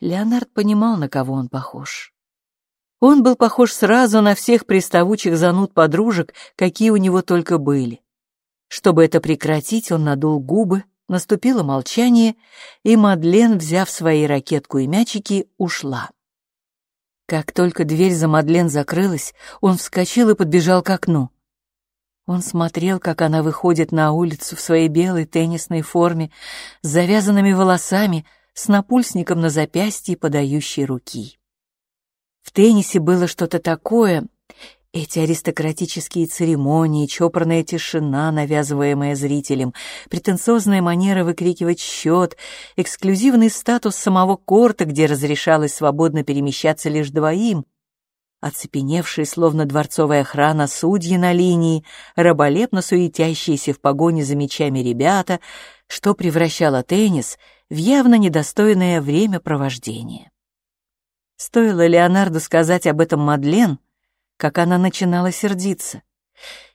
Леонард понимал, на кого он похож. Он был похож сразу на всех приставучих зануд подружек, какие у него только были. Чтобы это прекратить, он надул губы, наступило молчание, и Мадлен, взяв свои ракетку и мячики, ушла. Как только дверь за Мадлен закрылась, он вскочил и подбежал к окну. Он смотрел, как она выходит на улицу в своей белой теннисной форме, с завязанными волосами, с напульсником на запястье подающей руки. В теннисе было что-то такое, эти аристократические церемонии, чопорная тишина, навязываемая зрителям, претенциозная манера выкрикивать счет, эксклюзивный статус самого корта, где разрешалось свободно перемещаться лишь двоим, оцепеневшие, словно дворцовая охрана, судьи на линии, раболепно суетящиеся в погоне за мечами ребята, что превращало теннис в явно недостойное времяпровождение. Стоило Леонарду сказать об этом Мадлен, как она начинала сердиться.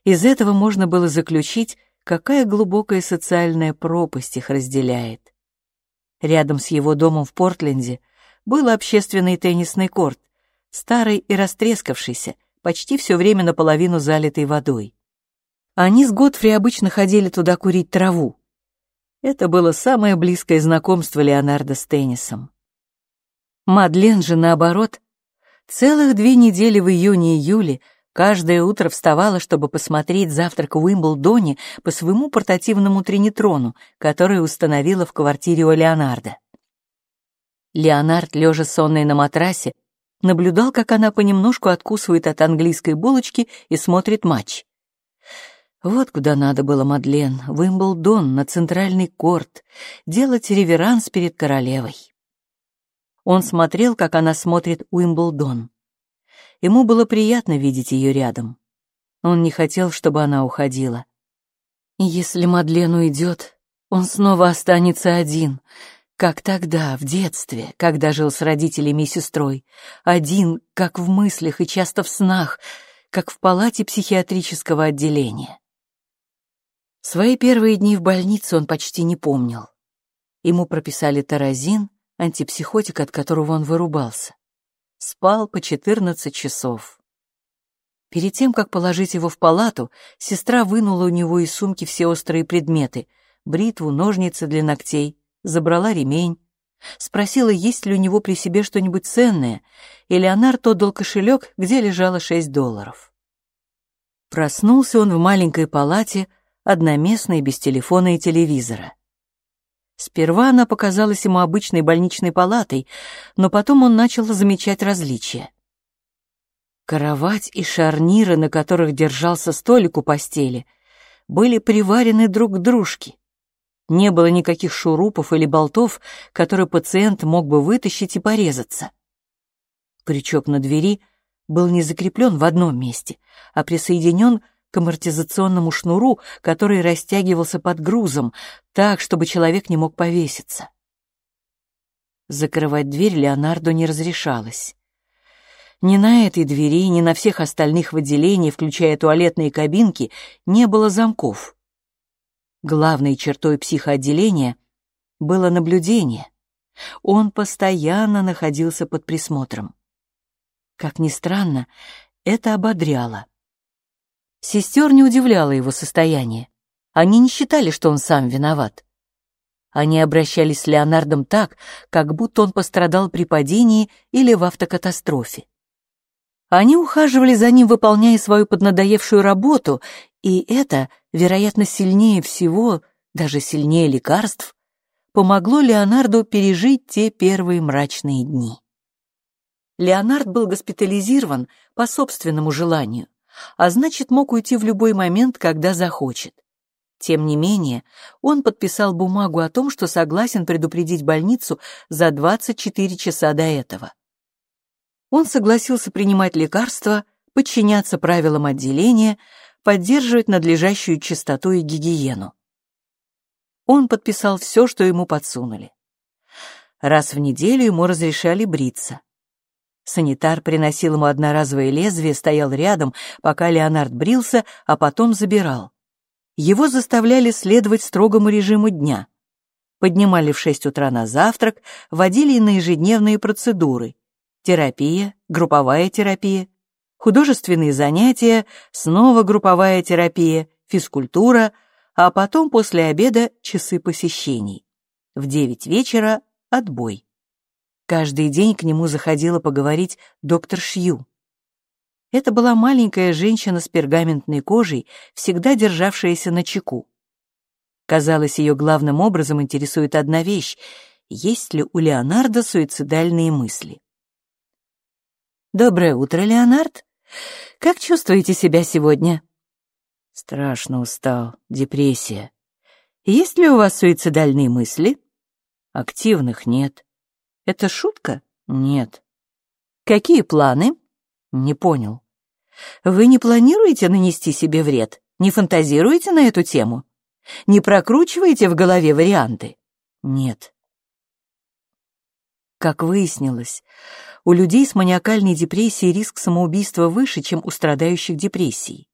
Из этого можно было заключить, какая глубокая социальная пропасть их разделяет. Рядом с его домом в Портленде был общественный теннисный корт, старый и растрескавшийся, почти все время наполовину залитый водой. Они с Готфри обычно ходили туда курить траву. Это было самое близкое знакомство Леонардо с теннисом. Мадлен же, наоборот, целых две недели в июне-июле каждое утро вставала, чтобы посмотреть завтрак в Уимблдоне по своему портативному тринитрону, который установила в квартире у Леонардо. Леонард, лежа сонный на матрасе, наблюдал, как она понемножку откусывает от английской булочки и смотрит матч. Вот куда надо было Мадлен, в Уимблдон, на центральный корт, делать реверанс перед королевой. Он смотрел, как она смотрит Уимблдон. Ему было приятно видеть ее рядом. Он не хотел, чтобы она уходила. если Мадлен уйдет, он снова останется один, как тогда, в детстве, когда жил с родителями и сестрой. Один, как в мыслях и часто в снах, как в палате психиатрического отделения. Свои первые дни в больнице он почти не помнил. Ему прописали таразин, антипсихотик, от которого он вырубался. Спал по 14 часов. Перед тем, как положить его в палату, сестра вынула у него из сумки все острые предметы — бритву, ножницы для ногтей, забрала ремень, спросила, есть ли у него при себе что-нибудь ценное, и Леонард отдал кошелек, где лежало шесть долларов. Проснулся он в маленькой палате, одноместной, без телефона и телевизора. Сперва она показалась ему обычной больничной палатой, но потом он начал замечать различия. Кровать и шарниры, на которых держался столик у постели, были приварены друг к дружке. Не было никаких шурупов или болтов, которые пациент мог бы вытащить и порезаться. Крючок на двери был не закреплен в одном месте, а присоединен к амортизационному шнуру, который растягивался под грузом, так, чтобы человек не мог повеситься. Закрывать дверь Леонардо не разрешалось. Ни на этой двери, ни на всех остальных в отделении, включая туалетные кабинки, не было замков. Главной чертой психоотделения было наблюдение. Он постоянно находился под присмотром. Как ни странно, это ободряло. Сестер не удивляло его состояние. Они не считали, что он сам виноват. Они обращались с Леонардом так, как будто он пострадал при падении или в автокатастрофе. Они ухаживали за ним, выполняя свою поднадоевшую работу, и это, вероятно, сильнее всего, даже сильнее лекарств, помогло Леонарду пережить те первые мрачные дни. Леонард был госпитализирован по собственному желанию, а значит, мог уйти в любой момент, когда захочет. Тем не менее, он подписал бумагу о том, что согласен предупредить больницу за 24 часа до этого. Он согласился принимать лекарства, подчиняться правилам отделения, поддерживать надлежащую чистоту и гигиену. Он подписал все, что ему подсунули. Раз в неделю ему разрешали бриться. Санитар приносил ему одноразовое лезвие, стоял рядом, пока Леонард брился, а потом забирал. Его заставляли следовать строгому режиму дня. поднимали в 6 утра на завтрак, водили на ежедневные процедуры. Терапия, групповая терапия, художественные занятия, снова групповая терапия, физкультура, а потом после обеда часы посещений. В 9 вечера отбой. Каждый день к нему заходила поговорить доктор Шью. Это была маленькая женщина с пергаментной кожей, всегда державшаяся на чеку. Казалось, ее главным образом интересует одна вещь — есть ли у Леонардо суицидальные мысли. «Доброе утро, Леонард. Как чувствуете себя сегодня?» «Страшно устал. Депрессия. Есть ли у вас суицидальные мысли?» «Активных нет». «Это шутка?» «Нет». «Какие планы?» «Не понял». «Вы не планируете нанести себе вред? Не фантазируете на эту тему?» Не прокручиваете в голове варианты? Нет. Как выяснилось, у людей с маниакальной депрессией риск самоубийства выше, чем у страдающих депрессией.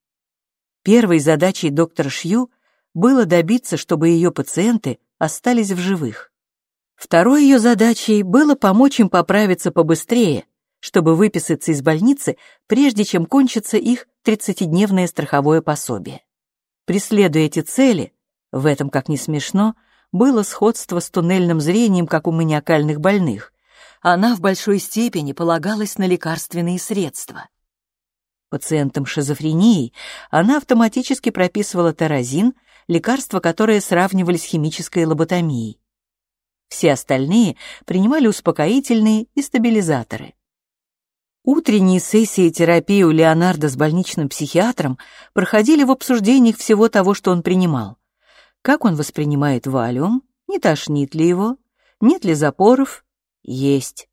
Первой задачей доктора Шью было добиться, чтобы ее пациенты остались в живых. Второй ее задачей было помочь им поправиться побыстрее, чтобы выписаться из больницы, прежде чем кончится их 30-дневное страховое пособие. Преследуя эти цели, в этом, как ни смешно, было сходство с туннельным зрением, как у маниакальных больных. Она в большой степени полагалась на лекарственные средства. Пациентам шизофрении она автоматически прописывала таразин, лекарство, которое сравнивали с химической лоботомией. Все остальные принимали успокоительные и стабилизаторы. Утренние сессии терапии у Леонардо с больничным психиатром проходили в обсуждениях всего того, что он принимал. Как он воспринимает валиум? Не тошнит ли его? Нет ли запоров? Есть.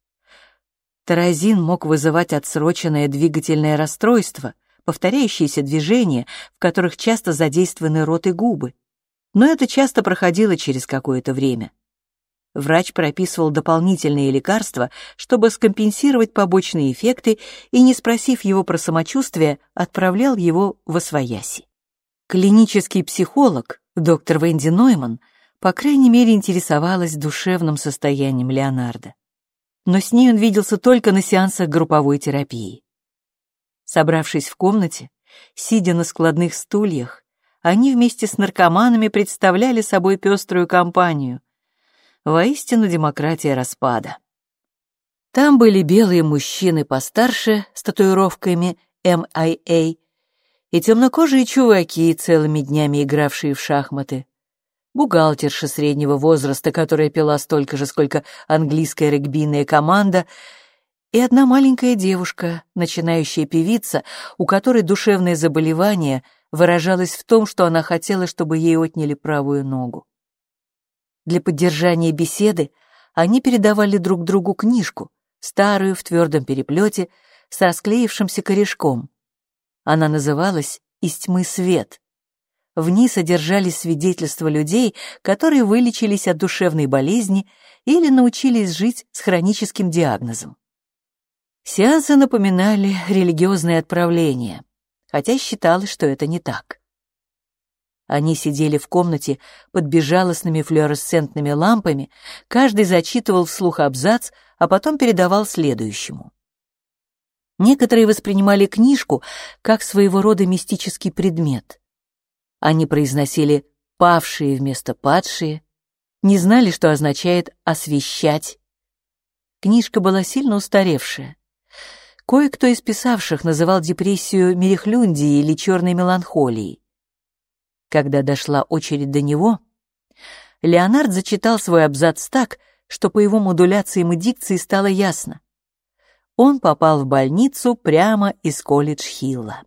Таразин мог вызывать отсроченное двигательное расстройство, повторяющиеся движения, в которых часто задействованы рот и губы. Но это часто проходило через какое-то время. Врач прописывал дополнительные лекарства, чтобы скомпенсировать побочные эффекты и, не спросив его про самочувствие, отправлял его в освояси. Клинический психолог, доктор Венди Нойман, по крайней мере, интересовалась душевным состоянием Леонардо. Но с ней он виделся только на сеансах групповой терапии. Собравшись в комнате, сидя на складных стульях, они вместе с наркоманами представляли собой пеструю компанию. Воистину демократия распада. Там были белые мужчины постарше с татуировками MIA и темнокожие чуваки, целыми днями игравшие в шахматы. Бухгалтерша среднего возраста, которая пила столько же, сколько английская регбийная команда, и одна маленькая девушка, начинающая певица, у которой душевное заболевание выражалось в том, что она хотела, чтобы ей отняли правую ногу. Для поддержания беседы они передавали друг другу книжку, старую в твердом переплете, с расклеившимся корешком. Она называлась «Из тьмы свет». В ней содержались свидетельства людей, которые вылечились от душевной болезни или научились жить с хроническим диагнозом. Сеансы напоминали религиозное отправление, хотя считалось, что это не так. Они сидели в комнате под безжалостными флуоресцентными лампами, каждый зачитывал вслух абзац, а потом передавал следующему. Некоторые воспринимали книжку как своего рода мистический предмет. Они произносили «павшие» вместо «падшие», не знали, что означает «освещать». Книжка была сильно устаревшая. Кое-кто из писавших называл депрессию мерехлюндией или черной меланхолией. Когда дошла очередь до него, Леонард зачитал свой абзац так, что по его модуляциям и дикции стало ясно он попал в больницу прямо из колледж-хилла.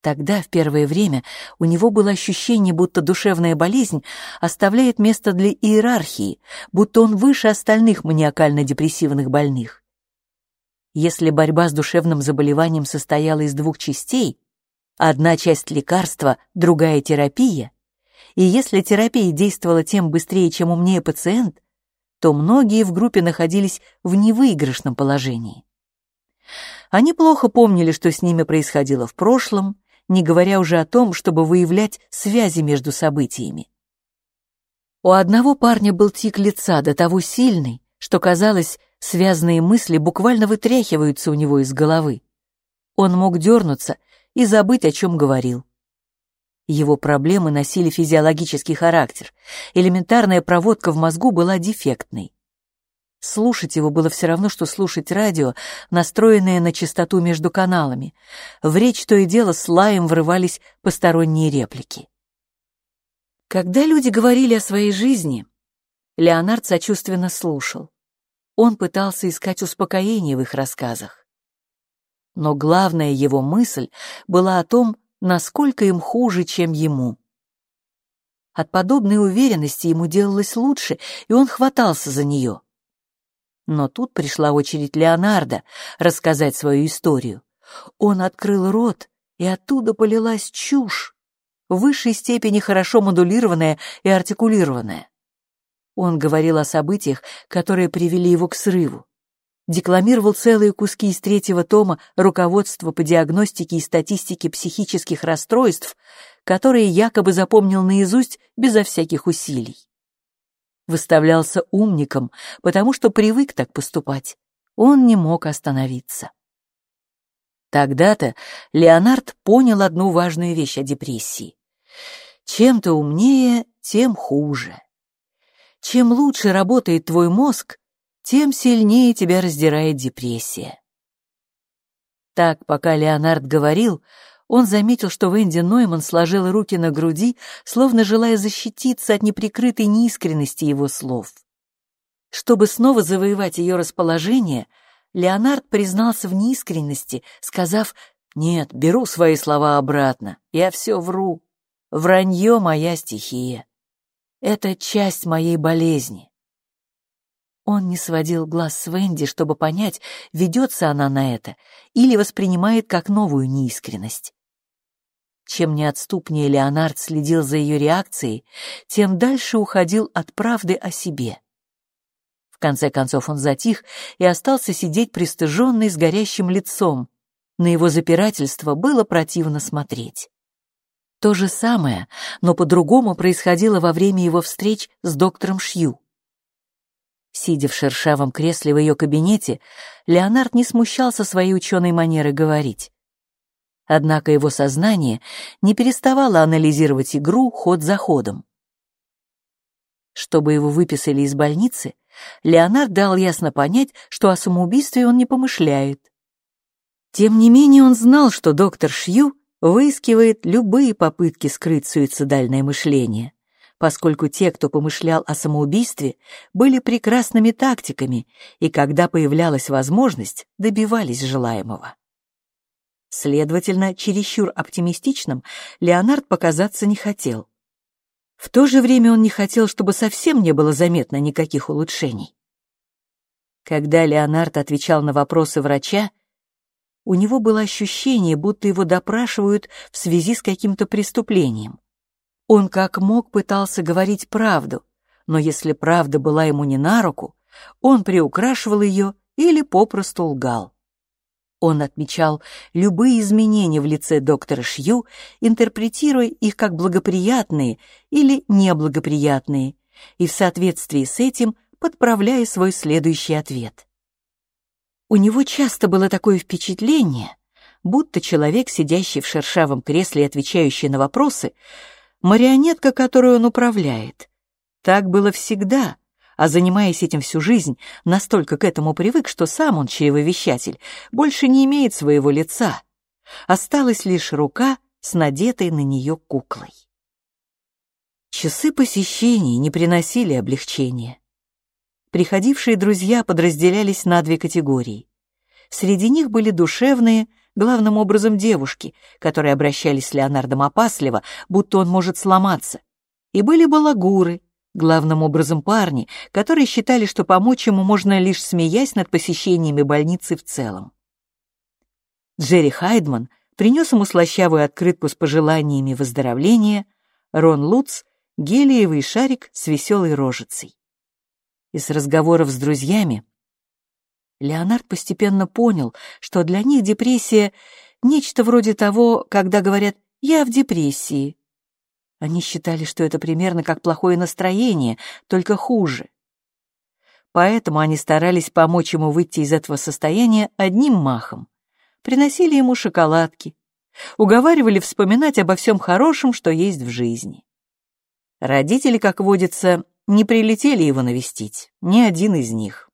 Тогда, в первое время, у него было ощущение, будто душевная болезнь оставляет место для иерархии, будто он выше остальных маниакально-депрессивных больных. Если борьба с душевным заболеванием состояла из двух частей, одна часть лекарства, другая терапия, и если терапия действовала тем быстрее, чем умнее пациент, то многие в группе находились в невыигрышном положении. Они плохо помнили, что с ними происходило в прошлом, не говоря уже о том, чтобы выявлять связи между событиями. У одного парня был тик лица до того сильный, что, казалось, связанные мысли буквально вытряхиваются у него из головы. Он мог дернуться и забыть, о чем говорил. Его проблемы носили физиологический характер. Элементарная проводка в мозгу была дефектной. Слушать его было все равно, что слушать радио, настроенное на частоту между каналами. В речь то и дело с лаем врывались посторонние реплики. Когда люди говорили о своей жизни, Леонард сочувственно слушал. Он пытался искать успокоение в их рассказах. Но главная его мысль была о том, насколько им хуже, чем ему. От подобной уверенности ему делалось лучше, и он хватался за нее. Но тут пришла очередь Леонардо рассказать свою историю. Он открыл рот, и оттуда полилась чушь, в высшей степени хорошо модулированная и артикулированная. Он говорил о событиях, которые привели его к срыву. Декламировал целые куски из третьего тома руководства по диагностике и статистике психических расстройств, которые якобы запомнил наизусть безо всяких усилий выставлялся умником, потому что привык так поступать. Он не мог остановиться. Тогда-то Леонард понял одну важную вещь о депрессии. Чем ты умнее, тем хуже. Чем лучше работает твой мозг, тем сильнее тебя раздирает депрессия. Так, пока Леонард говорил, он заметил, что Венди Нойман сложила руки на груди, словно желая защититься от неприкрытой неискренности его слов. Чтобы снова завоевать ее расположение, Леонард признался в неискренности, сказав «Нет, беру свои слова обратно, я все вру. Вранье — моя стихия. Это часть моей болезни». Он не сводил глаз с Венди, чтобы понять, ведется она на это или воспринимает как новую неискренность. Чем неотступнее Леонард следил за ее реакцией, тем дальше уходил от правды о себе. В конце концов он затих и остался сидеть пристыженный с горящим лицом. На его запирательство было противно смотреть. То же самое, но по-другому происходило во время его встреч с доктором Шью. Сидя в шершавом кресле в ее кабинете, Леонард не смущался своей ученой манеры говорить. Однако его сознание не переставало анализировать игру ход за ходом. Чтобы его выписали из больницы, Леонард дал ясно понять, что о самоубийстве он не помышляет. Тем не менее он знал, что доктор Шью выискивает любые попытки скрыть суицидальное мышление, поскольку те, кто помышлял о самоубийстве, были прекрасными тактиками и, когда появлялась возможность, добивались желаемого. Следовательно, чересчур оптимистичным Леонард показаться не хотел. В то же время он не хотел, чтобы совсем не было заметно никаких улучшений. Когда Леонард отвечал на вопросы врача, у него было ощущение, будто его допрашивают в связи с каким-то преступлением. Он как мог пытался говорить правду, но если правда была ему не на руку, он приукрашивал ее или попросту лгал. Он отмечал любые изменения в лице доктора Шью, интерпретируя их как благоприятные или неблагоприятные, и в соответствии с этим подправляя свой следующий ответ. У него часто было такое впечатление, будто человек, сидящий в шершавом кресле и отвечающий на вопросы, марионетка, которую он управляет. Так было всегда — а занимаясь этим всю жизнь, настолько к этому привык, что сам он, чревовещатель, больше не имеет своего лица. Осталась лишь рука с надетой на нее куклой. Часы посещений не приносили облегчения. Приходившие друзья подразделялись на две категории. Среди них были душевные, главным образом девушки, которые обращались с Леонардом опасливо, будто он может сломаться, и были балагуры, главным образом парни, которые считали, что помочь ему можно лишь смеясь над посещениями больницы в целом. Джерри Хайдман принес ему слащавую открытку с пожеланиями выздоровления, Рон Луц — гелиевый шарик с веселой рожицей. Из разговоров с друзьями Леонард постепенно понял, что для них депрессия — нечто вроде того, когда говорят «я в депрессии», Они считали, что это примерно как плохое настроение, только хуже. Поэтому они старались помочь ему выйти из этого состояния одним махом. Приносили ему шоколадки, уговаривали вспоминать обо всем хорошем, что есть в жизни. Родители, как водится, не прилетели его навестить, ни один из них.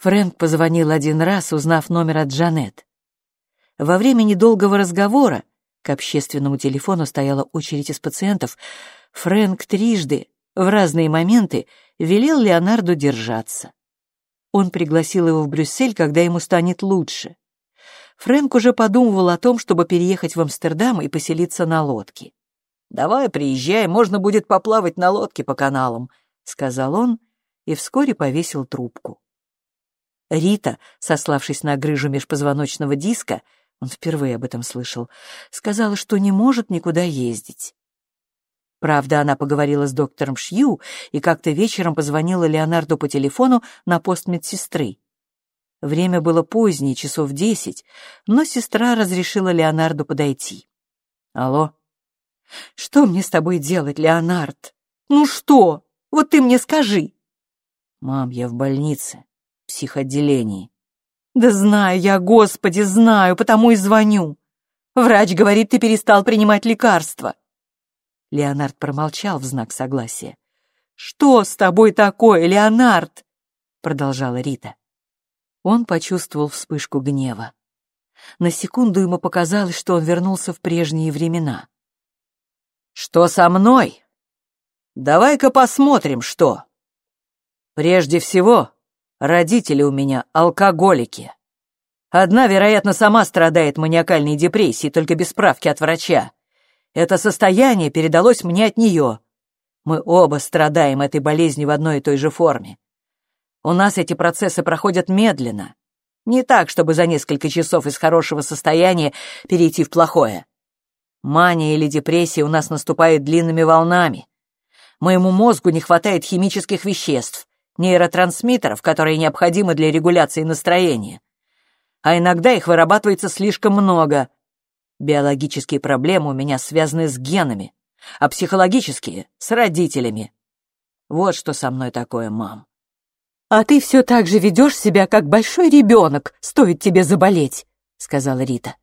Фрэнк позвонил один раз, узнав номер от Джанет. Во время недолгого разговора к общественному телефону стояла очередь из пациентов. Фрэнк трижды, в разные моменты, велел Леонарду держаться. Он пригласил его в Брюссель, когда ему станет лучше. Фрэнк уже подумывал о том, чтобы переехать в Амстердам и поселиться на лодке. «Давай, приезжай, можно будет поплавать на лодке по каналам», — сказал он и вскоре повесил трубку. Рита, сославшись на грыжу межпозвоночного диска, он впервые об этом слышал, сказала, что не может никуда ездить. Правда, она поговорила с доктором Шью и как-то вечером позвонила Леонарду по телефону на пост медсестры. Время было позднее, часов десять, но сестра разрешила Леонарду подойти. «Алло?» «Что мне с тобой делать, Леонард? Ну что? Вот ты мне скажи!» «Мам, я в больнице, психотделении». «Да знаю я, Господи, знаю, потому и звоню. Врач говорит, ты перестал принимать лекарства». Леонард промолчал в знак согласия. «Что с тобой такое, Леонард?» — продолжала Рита. Он почувствовал вспышку гнева. На секунду ему показалось, что он вернулся в прежние времена. «Что со мной? Давай-ка посмотрим, что. Прежде всего, родители у меня алкоголики. Одна, вероятно, сама страдает маниакальной депрессией, только без справки от врача. Это состояние передалось мне от нее. Мы оба страдаем этой болезнью в одной и той же форме. У нас эти процессы проходят медленно. Не так, чтобы за несколько часов из хорошего состояния перейти в плохое. Мания или депрессия у нас наступает длинными волнами. Моему мозгу не хватает химических веществ, нейротрансмиттеров, которые необходимы для регуляции настроения. А иногда их вырабатывается слишком много. Биологические проблемы у меня связаны с генами, а психологические — с родителями. Вот что со мной такое, мам. «А ты все так же ведешь себя, как большой ребенок, стоит тебе заболеть», — сказала Рита.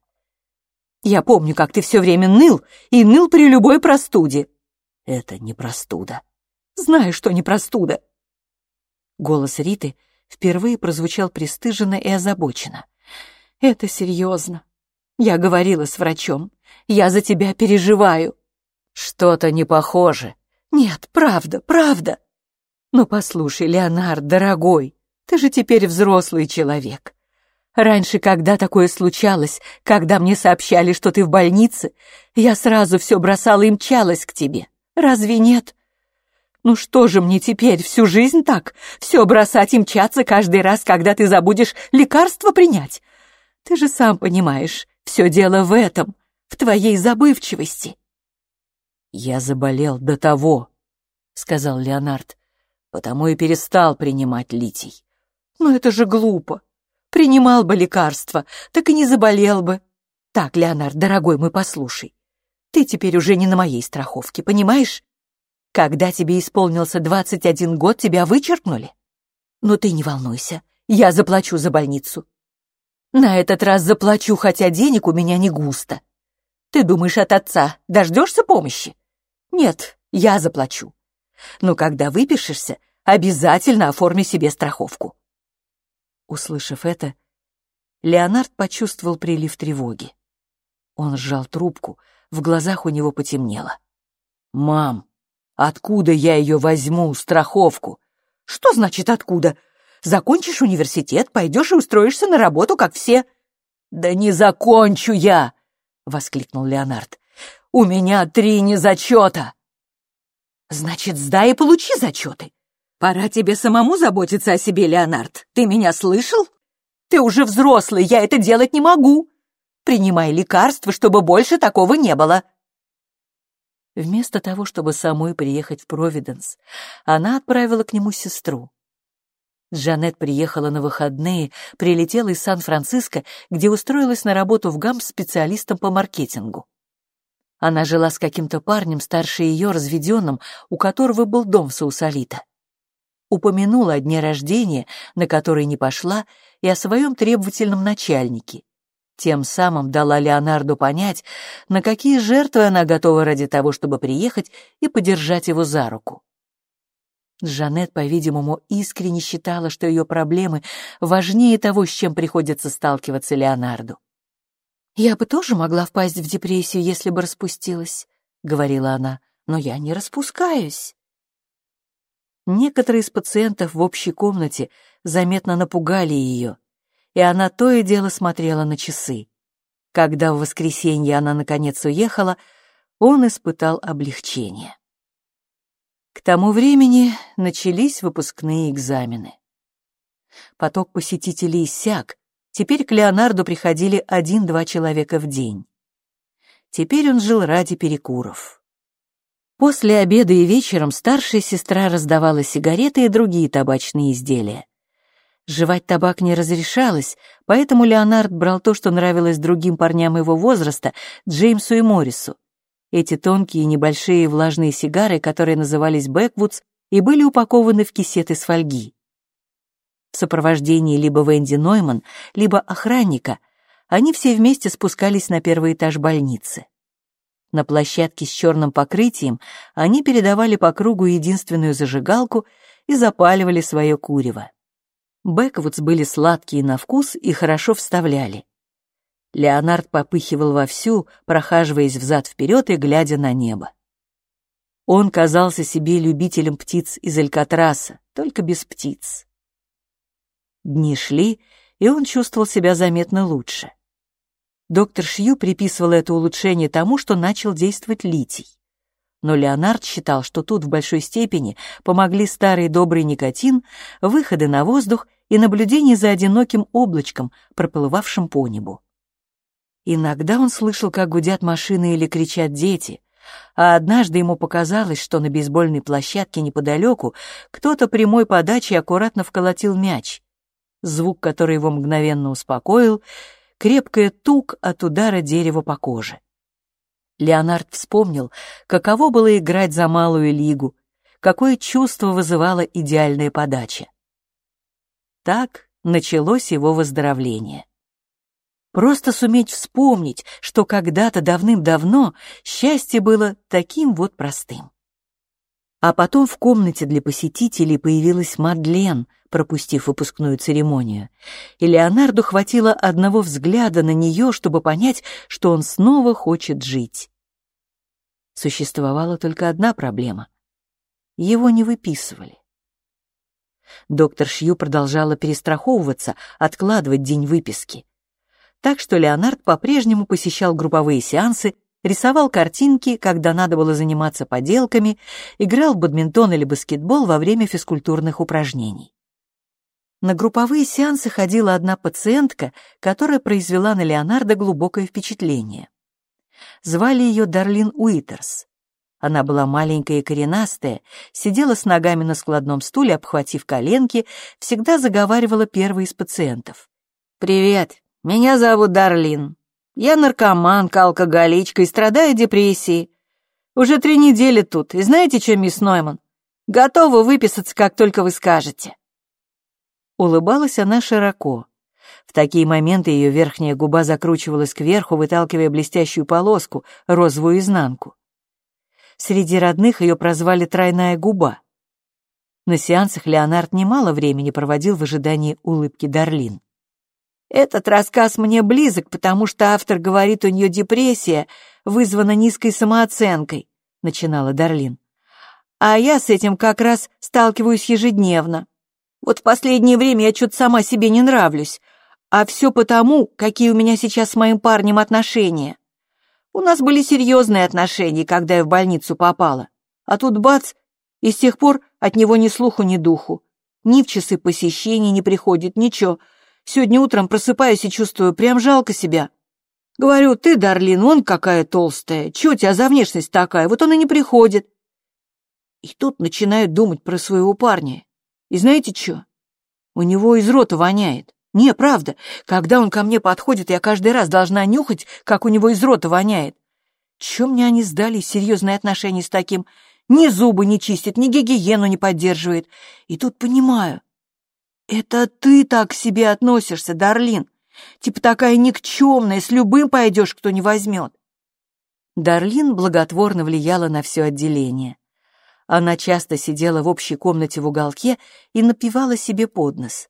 «Я помню, как ты все время ныл, и ныл при любой простуде». «Это не простуда». «Знаю, что не простуда». Голос Риты впервые прозвучал пристыженно и озабоченно. «Это серьезно. Я говорила с врачом. Я за тебя переживаю». «Что-то не похоже». «Нет, правда, правда». «Ну, послушай, Леонард, дорогой, ты же теперь взрослый человек. Раньше, когда такое случалось, когда мне сообщали, что ты в больнице, я сразу все бросала и мчалась к тебе. Разве нет? Ну что же мне теперь, всю жизнь так? Все бросать и мчаться каждый раз, когда ты забудешь лекарство принять? Ты же сам понимаешь, все дело в этом, в твоей забывчивости. Я заболел до того, — сказал Леонард потому и перестал принимать литий. Но это же глупо. Принимал бы лекарства, так и не заболел бы. Так, Леонард, дорогой мой, послушай. Ты теперь уже не на моей страховке, понимаешь? Когда тебе исполнился 21 год, тебя вычеркнули. Но ты не волнуйся, я заплачу за больницу. На этот раз заплачу, хотя денег у меня не густо. Ты думаешь, от отца дождешься помощи? Нет, я заплачу. Но когда выпишешься, обязательно оформи себе страховку. Услышав это, Леонард почувствовал прилив тревоги. Он сжал трубку, в глазах у него потемнело. «Мам, откуда я ее возьму, страховку?» «Что значит откуда? Закончишь университет, пойдешь и устроишься на работу, как все». «Да не закончу я!» — воскликнул Леонард. «У меня три незачета!» Значит, сдай и получи зачеты. Пора тебе самому заботиться о себе, Леонард. Ты меня слышал? Ты уже взрослый, я это делать не могу. Принимай лекарства, чтобы больше такого не было. Вместо того, чтобы самой приехать в Провиденс, она отправила к нему сестру. Джанет приехала на выходные, прилетела из Сан-Франциско, где устроилась на работу в ГАМ специалистом по маркетингу. Она жила с каким-то парнем старше ее, разведенным, у которого был дом в Саусалита. Упомянула о дне рождения, на который не пошла, и о своем требовательном начальнике. Тем самым дала Леонарду понять, на какие жертвы она готова ради того, чтобы приехать и подержать его за руку. Жанет, по-видимому, искренне считала, что ее проблемы важнее того, с чем приходится сталкиваться Леонарду. «Я бы тоже могла впасть в депрессию, если бы распустилась», — говорила она, — «но я не распускаюсь». Некоторые из пациентов в общей комнате заметно напугали ее, и она то и дело смотрела на часы. Когда в воскресенье она наконец уехала, он испытал облегчение. К тому времени начались выпускные экзамены. Поток посетителей иссяк, теперь к Леонарду приходили один-два человека в день. Теперь он жил ради перекуров. После обеда и вечером старшая сестра раздавала сигареты и другие табачные изделия. Жевать табак не разрешалось, поэтому Леонард брал то, что нравилось другим парням его возраста, Джеймсу и Моррису, эти тонкие небольшие влажные сигары, которые назывались «Бэквудс», и были упакованы в кисет из фольги. В сопровождении либо Венди Нойман, либо охранника они все вместе спускались на первый этаж больницы. На площадке с черным покрытием они передавали по кругу единственную зажигалку и запаливали свое курево. Бэквудс были сладкие на вкус и хорошо вставляли. Леонард попыхивал вовсю, прохаживаясь взад-вперед и глядя на небо. Он казался себе любителем птиц из Алькатраса, только без птиц. Дни шли, и он чувствовал себя заметно лучше. Доктор Шью приписывал это улучшение тому, что начал действовать литий. Но Леонард считал, что тут в большой степени помогли старый добрый никотин, выходы на воздух и наблюдение за одиноким облачком, проплывавшим по небу. Иногда он слышал, как гудят машины или кричат дети, а однажды ему показалось, что на бейсбольной площадке неподалеку кто-то прямой подачей аккуратно вколотил мяч. Звук, который его мгновенно успокоил, крепкая тук от удара дерева по коже. Леонард вспомнил, каково было играть за малую лигу, какое чувство вызывала идеальная подача. Так началось его выздоровление. Просто суметь вспомнить, что когда-то давным-давно счастье было таким вот простым. А потом в комнате для посетителей появилась Мадлен, пропустив выпускную церемонию, и Леонарду хватило одного взгляда на нее, чтобы понять, что он снова хочет жить. Существовала только одна проблема — его не выписывали. Доктор Шью продолжала перестраховываться, откладывать день выписки так что Леонард по-прежнему посещал групповые сеансы, рисовал картинки, когда надо было заниматься поделками, играл в бадминтон или баскетбол во время физкультурных упражнений. На групповые сеансы ходила одна пациентка, которая произвела на Леонардо глубокое впечатление. Звали ее Дарлин Уитерс. Она была маленькая и коренастая, сидела с ногами на складном стуле, обхватив коленки, всегда заговаривала первой из пациентов. «Привет, меня зовут Дарлин. Я наркоманка, алкоголичка и страдаю депрессией. Уже три недели тут, и знаете что, мисс Нойман? Готова выписаться, как только вы скажете». Улыбалась она широко. В такие моменты ее верхняя губа закручивалась кверху, выталкивая блестящую полоску, розовую изнанку. Среди родных ее прозвали «тройная губа». На сеансах Леонард немало времени проводил в ожидании улыбки Дарлин. Этот рассказ мне близок, потому что автор говорит, у нее депрессия вызвана низкой самооценкой, начинала Дарлин. А я с этим как раз сталкиваюсь ежедневно. Вот в последнее время я что-то сама себе не нравлюсь, а все потому, какие у меня сейчас с моим парнем отношения. У нас были серьезные отношения, когда я в больницу попала. А тут бац, и с тех пор от него ни слуху, ни духу. Ни в часы посещений не приходит, ничего. Сегодня утром просыпаюсь и чувствую, прям жалко себя. Говорю, ты, Дарлин, вон какая толстая, чего у тебя за внешность такая, вот он и не приходит. И тут начинают думать про своего парня. И знаете что? У него из рота воняет. Не, правда, когда он ко мне подходит, я каждый раз должна нюхать, как у него из рота воняет. Чем мне они сдали серьезные отношения с таким? Ни зубы не чистит, ни гигиену не поддерживает. И тут понимаю, это ты так к себе относишься, Дарлин. Типа такая никчемная, с любым пойдешь, кто не возьмет. Дарлин благотворно влияла на все отделение. Она часто сидела в общей комнате в уголке и напевала себе под нос.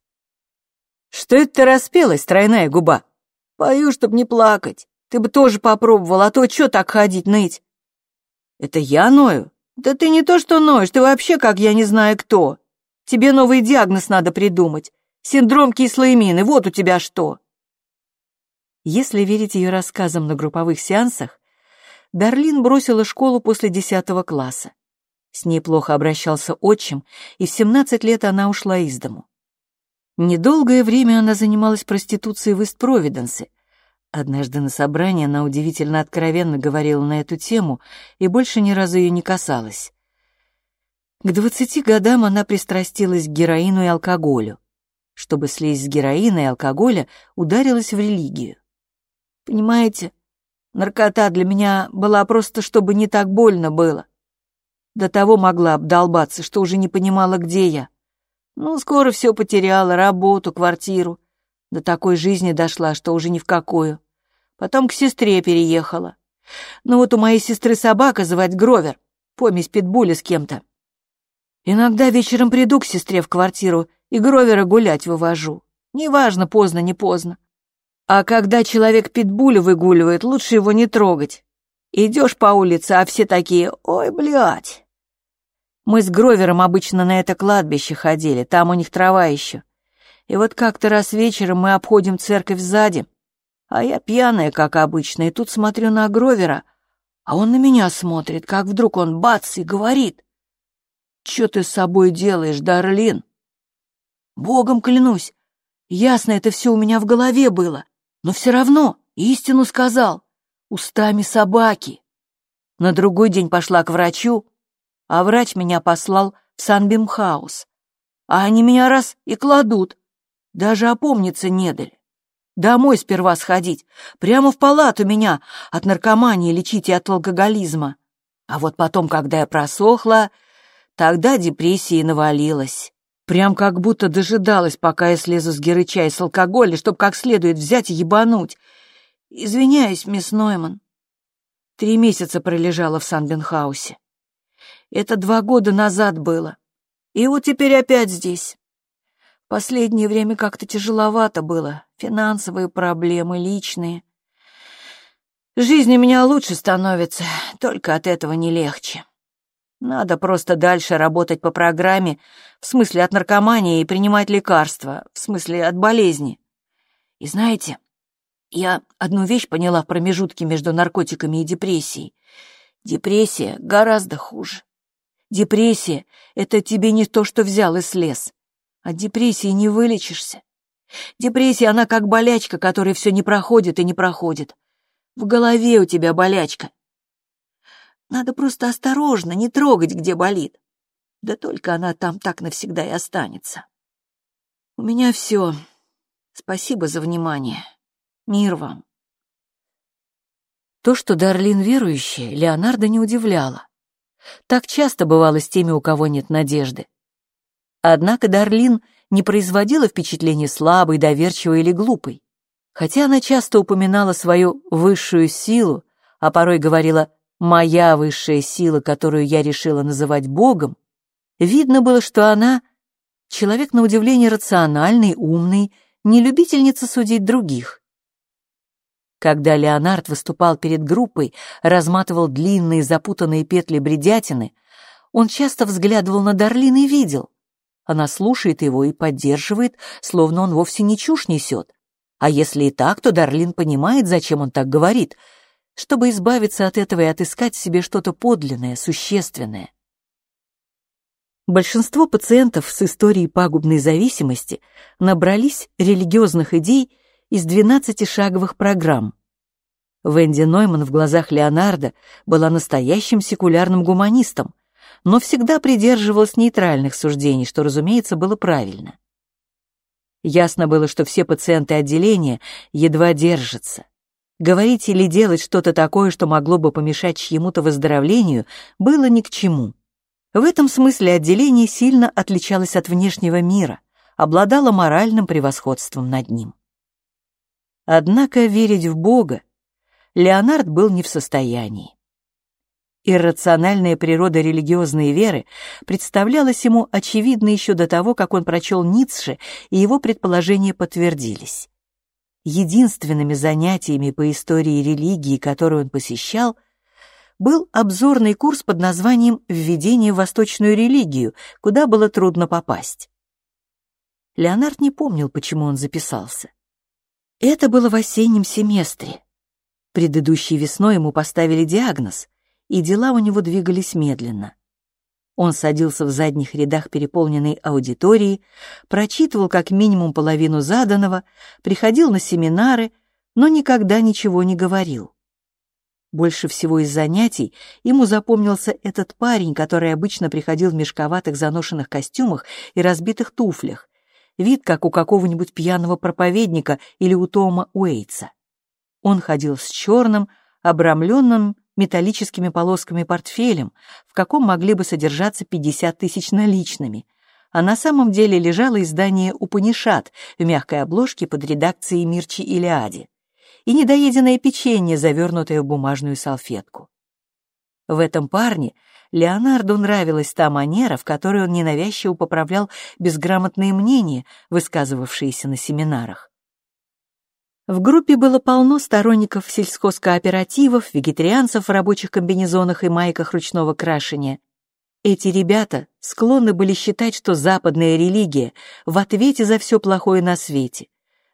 «Что это ты распелась, тройная губа?» «Пою, чтоб не плакать. Ты бы тоже попробовал, а то чё так ходить, ныть?» «Это я ною? Да ты не то что ноешь, ты вообще как я не знаю кто. Тебе новый диагноз надо придумать. Синдром кислой мины, вот у тебя что!» Если верить ее рассказам на групповых сеансах, Дарлин бросила школу после десятого класса. С ней плохо обращался отчим, и в 17 лет она ушла из дому. Недолгое время она занималась проституцией в Ист-Провиденсе. Однажды на собрании она удивительно откровенно говорила на эту тему и больше ни разу ее не касалась. К двадцати годам она пристрастилась к героину и алкоголю. Чтобы слезть с героина и алкоголя, ударилась в религию. Понимаете, наркота для меня была просто, чтобы не так больно было. До того могла обдолбаться, что уже не понимала, где я. Ну, скоро все потеряла, работу, квартиру. До такой жизни дошла, что уже ни в какую. Потом к сестре переехала. Ну вот у моей сестры собака звать Гровер, помесь питбуля с кем-то. Иногда вечером приду к сестре в квартиру и Гровера гулять вывожу. Неважно, поздно, не поздно. А когда человек питбуля выгуливает, лучше его не трогать. Идешь по улице, а все такие «Ой, блядь!» Мы с Гровером обычно на это кладбище ходили, там у них трава еще. И вот как-то раз вечером мы обходим церковь сзади, а я пьяная, как обычно, и тут смотрю на Гровера, а он на меня смотрит, как вдруг он бац и говорит. «Че ты с собой делаешь, Дарлин?» Богом клянусь, ясно это все у меня в голове было, но все равно истину сказал, устами собаки. На другой день пошла к врачу, а врач меня послал в Санбимхаус. А они меня раз и кладут. Даже опомниться не дали. Домой сперва сходить, прямо в палату меня от наркомании лечить и от алкоголизма. А вот потом, когда я просохла, тогда депрессия навалилась. Прям как будто дожидалась, пока я слезу с герыча и с алкоголя, чтоб как следует взять и ебануть. Извиняюсь, мисс Нойман. Три месяца пролежала в Санбенхаусе. Это два года назад было. И вот теперь опять здесь. Последнее время как-то тяжеловато было. Финансовые проблемы, личные. Жизнь у меня лучше становится, только от этого не легче. Надо просто дальше работать по программе, в смысле от наркомании и принимать лекарства, в смысле от болезни. И знаете, я одну вещь поняла в промежутке между наркотиками и депрессией. Депрессия гораздо хуже. Депрессия — это тебе не то, что взял и слез. От депрессии не вылечишься. Депрессия, она как болячка, которая все не проходит и не проходит. В голове у тебя болячка. Надо просто осторожно, не трогать, где болит. Да только она там так навсегда и останется. У меня все. Спасибо за внимание. Мир вам. То, что Дарлин верующая, Леонардо не удивляло. Так часто бывало с теми, у кого нет надежды. Однако Дарлин не производила впечатления слабой, доверчивой или глупой. Хотя она часто упоминала свою высшую силу, а порой говорила «моя высшая сила, которую я решила называть Богом», видно было, что она человек на удивление рациональный, умный, не любительница судить других. Когда Леонард выступал перед группой, разматывал длинные запутанные петли бредятины, он часто взглядывал на Дарлин и видел. Она слушает его и поддерживает, словно он вовсе не чушь несет. А если и так, то Дарлин понимает, зачем он так говорит, чтобы избавиться от этого и отыскать в себе что-то подлинное, существенное. Большинство пациентов с историей пагубной зависимости набрались религиозных идей из 12-шаговых программ. Венди Нойман в глазах Леонардо была настоящим секулярным гуманистом, но всегда придерживалась нейтральных суждений, что, разумеется, было правильно. Ясно было, что все пациенты отделения едва держатся. Говорить или делать что-то такое, что могло бы помешать чьему-то выздоровлению, было ни к чему. В этом смысле отделение сильно отличалось от внешнего мира, обладало моральным превосходством над ним. Однако верить в Бога Леонард был не в состоянии. Иррациональная природа религиозной веры представлялась ему очевидной еще до того, как он прочел Ницше, и его предположения подтвердились. Единственными занятиями по истории религии, которые он посещал, был обзорный курс под названием «Введение в восточную религию», куда было трудно попасть. Леонард не помнил, почему он записался. Это было в осеннем семестре. Предыдущей весной ему поставили диагноз — и дела у него двигались медленно. Он садился в задних рядах переполненной аудитории, прочитывал как минимум половину заданного, приходил на семинары, но никогда ничего не говорил. Больше всего из занятий ему запомнился этот парень, который обычно приходил в мешковатых заношенных костюмах и разбитых туфлях, вид как у какого-нибудь пьяного проповедника или у Тома Уэйтса. Он ходил с черным, обрамленным металлическими полосками портфелем, в каком могли бы содержаться 50 тысяч наличными, а на самом деле лежало издание «Упанишат» в мягкой обложке под редакцией Мирчи Илиади и недоеденное печенье, завернутое в бумажную салфетку. В этом парне Леонарду нравилась та манера, в которой он ненавязчиво поправлял безграмотные мнения, высказывавшиеся на семинарах. В группе было полно сторонников сельскохозкооперативов, вегетарианцев в рабочих комбинезонах и майках ручного крашения. Эти ребята склонны были считать, что западная религия в ответе за все плохое на свете.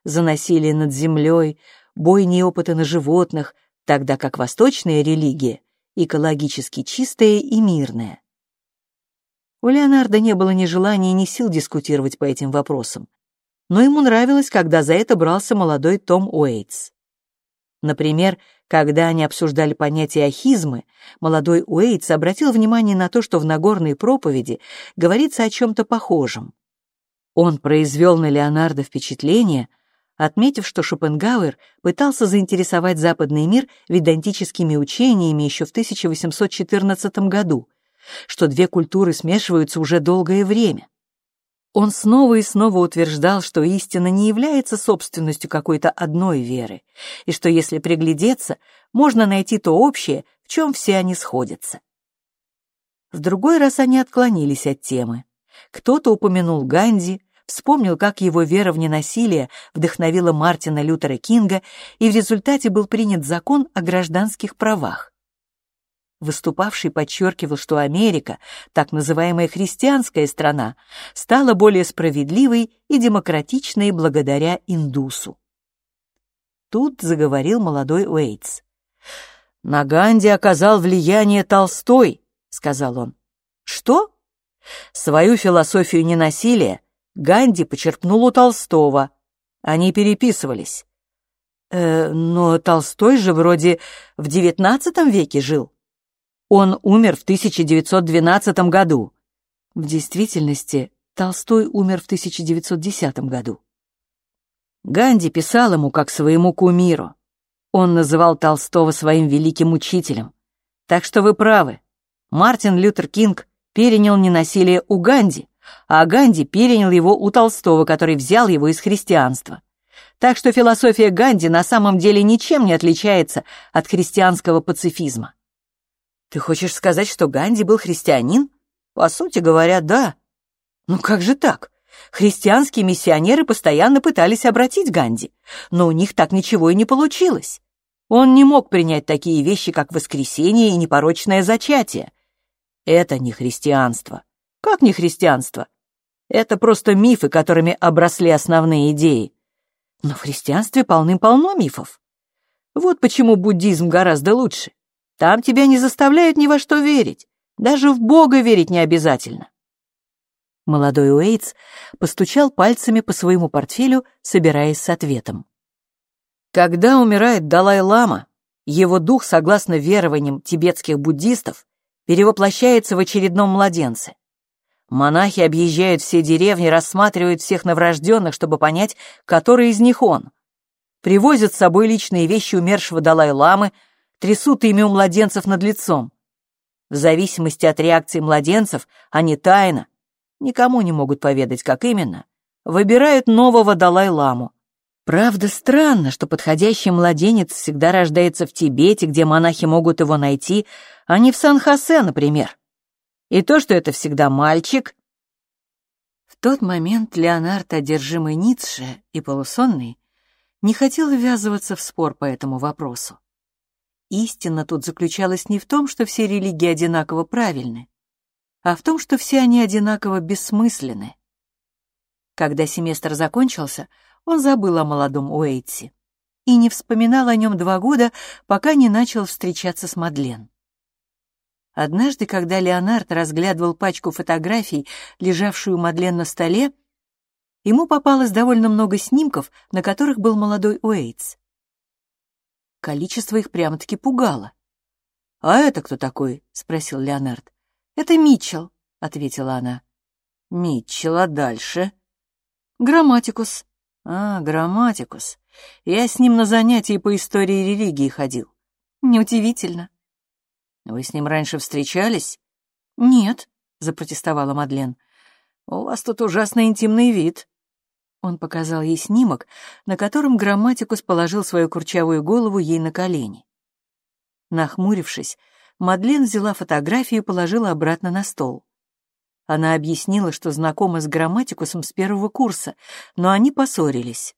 За насилие над землей, бойни и опыты на животных, тогда как восточная религия экологически чистая и мирная. У Леонардо не было ни желания, ни сил дискутировать по этим вопросам но ему нравилось, когда за это брался молодой Том Уэйтс. Например, когда они обсуждали понятие ахизмы, молодой Уэйтс обратил внимание на то, что в Нагорной проповеди говорится о чем-то похожем. Он произвел на Леонардо впечатление, отметив, что Шопенгауэр пытался заинтересовать западный мир ведантическими учениями еще в 1814 году, что две культуры смешиваются уже долгое время. Он снова и снова утверждал, что истина не является собственностью какой-то одной веры, и что если приглядеться, можно найти то общее, в чем все они сходятся. В другой раз они отклонились от темы. Кто-то упомянул Ганди, вспомнил, как его вера в ненасилие вдохновила Мартина Лютера Кинга, и в результате был принят закон о гражданских правах. Выступавший подчеркивал, что Америка, так называемая христианская страна, стала более справедливой и демократичной благодаря индусу. Тут заговорил молодой Уэйтс. «На Ганди оказал влияние Толстой», — сказал он. «Что?» «Свою философию ненасилия Ганди почерпнул у Толстого. Они переписывались». «Э, «Но Толстой же вроде в девятнадцатом веке жил». Он умер в 1912 году. В действительности, Толстой умер в 1910 году. Ганди писал ему как своему кумиру. Он называл Толстого своим великим учителем. Так что вы правы. Мартин Лютер Кинг перенял ненасилие у Ганди, а Ганди перенял его у Толстого, который взял его из христианства. Так что философия Ганди на самом деле ничем не отличается от христианского пацифизма. Ты хочешь сказать, что Ганди был христианин? По сути говоря, да. Ну как же так? Христианские миссионеры постоянно пытались обратить Ганди, но у них так ничего и не получилось. Он не мог принять такие вещи, как воскресение и непорочное зачатие. Это не христианство. Как не христианство? Это просто мифы, которыми обросли основные идеи. Но в христианстве полным-полно мифов. Вот почему буддизм гораздо лучше. Там тебя не заставляют ни во что верить. Даже в Бога верить не обязательно. Молодой Уэйтс постучал пальцами по своему портфелю, собираясь с ответом. Когда умирает Далай-лама, его дух, согласно верованиям тибетских буддистов, перевоплощается в очередном младенце. Монахи объезжают все деревни, рассматривают всех новорожденных, чтобы понять, который из них он. привозят с собой личные вещи умершего Далай-ламы, трясут ими у младенцев над лицом. В зависимости от реакции младенцев, они тайно, никому не могут поведать, как именно, выбирают нового Далай-ламу. Правда, странно, что подходящий младенец всегда рождается в Тибете, где монахи могут его найти, а не в Сан-Хосе, например. И то, что это всегда мальчик. В тот момент Леонард, одержимый Ницше и полусонный, не хотел ввязываться в спор по этому вопросу. Истина тут заключалась не в том, что все религии одинаково правильны, а в том, что все они одинаково бессмысленны. Когда семестр закончился, он забыл о молодом Уэйтси и не вспоминал о нем два года, пока не начал встречаться с Мадлен. Однажды, когда Леонард разглядывал пачку фотографий, лежавшую Мадлен на столе, ему попалось довольно много снимков, на которых был молодой Уэйтс. Количество их прямо-таки пугало. «А это кто такой?» — спросил Леонард. «Это Митчелл», — ответила она. «Митчелл, а дальше?» «Грамматикус». «А, Грамматикус. Я с ним на занятии по истории религии ходил». «Неудивительно». «Вы с ним раньше встречались?» «Нет», — запротестовала Мадлен. «У вас тут ужасно интимный вид». Он показал ей снимок, на котором грамматикус положил свою курчавую голову ей на колени. Нахмурившись, Мадлен взяла фотографию и положила обратно на стол. Она объяснила, что знакома с грамматикусом с первого курса, но они поссорились.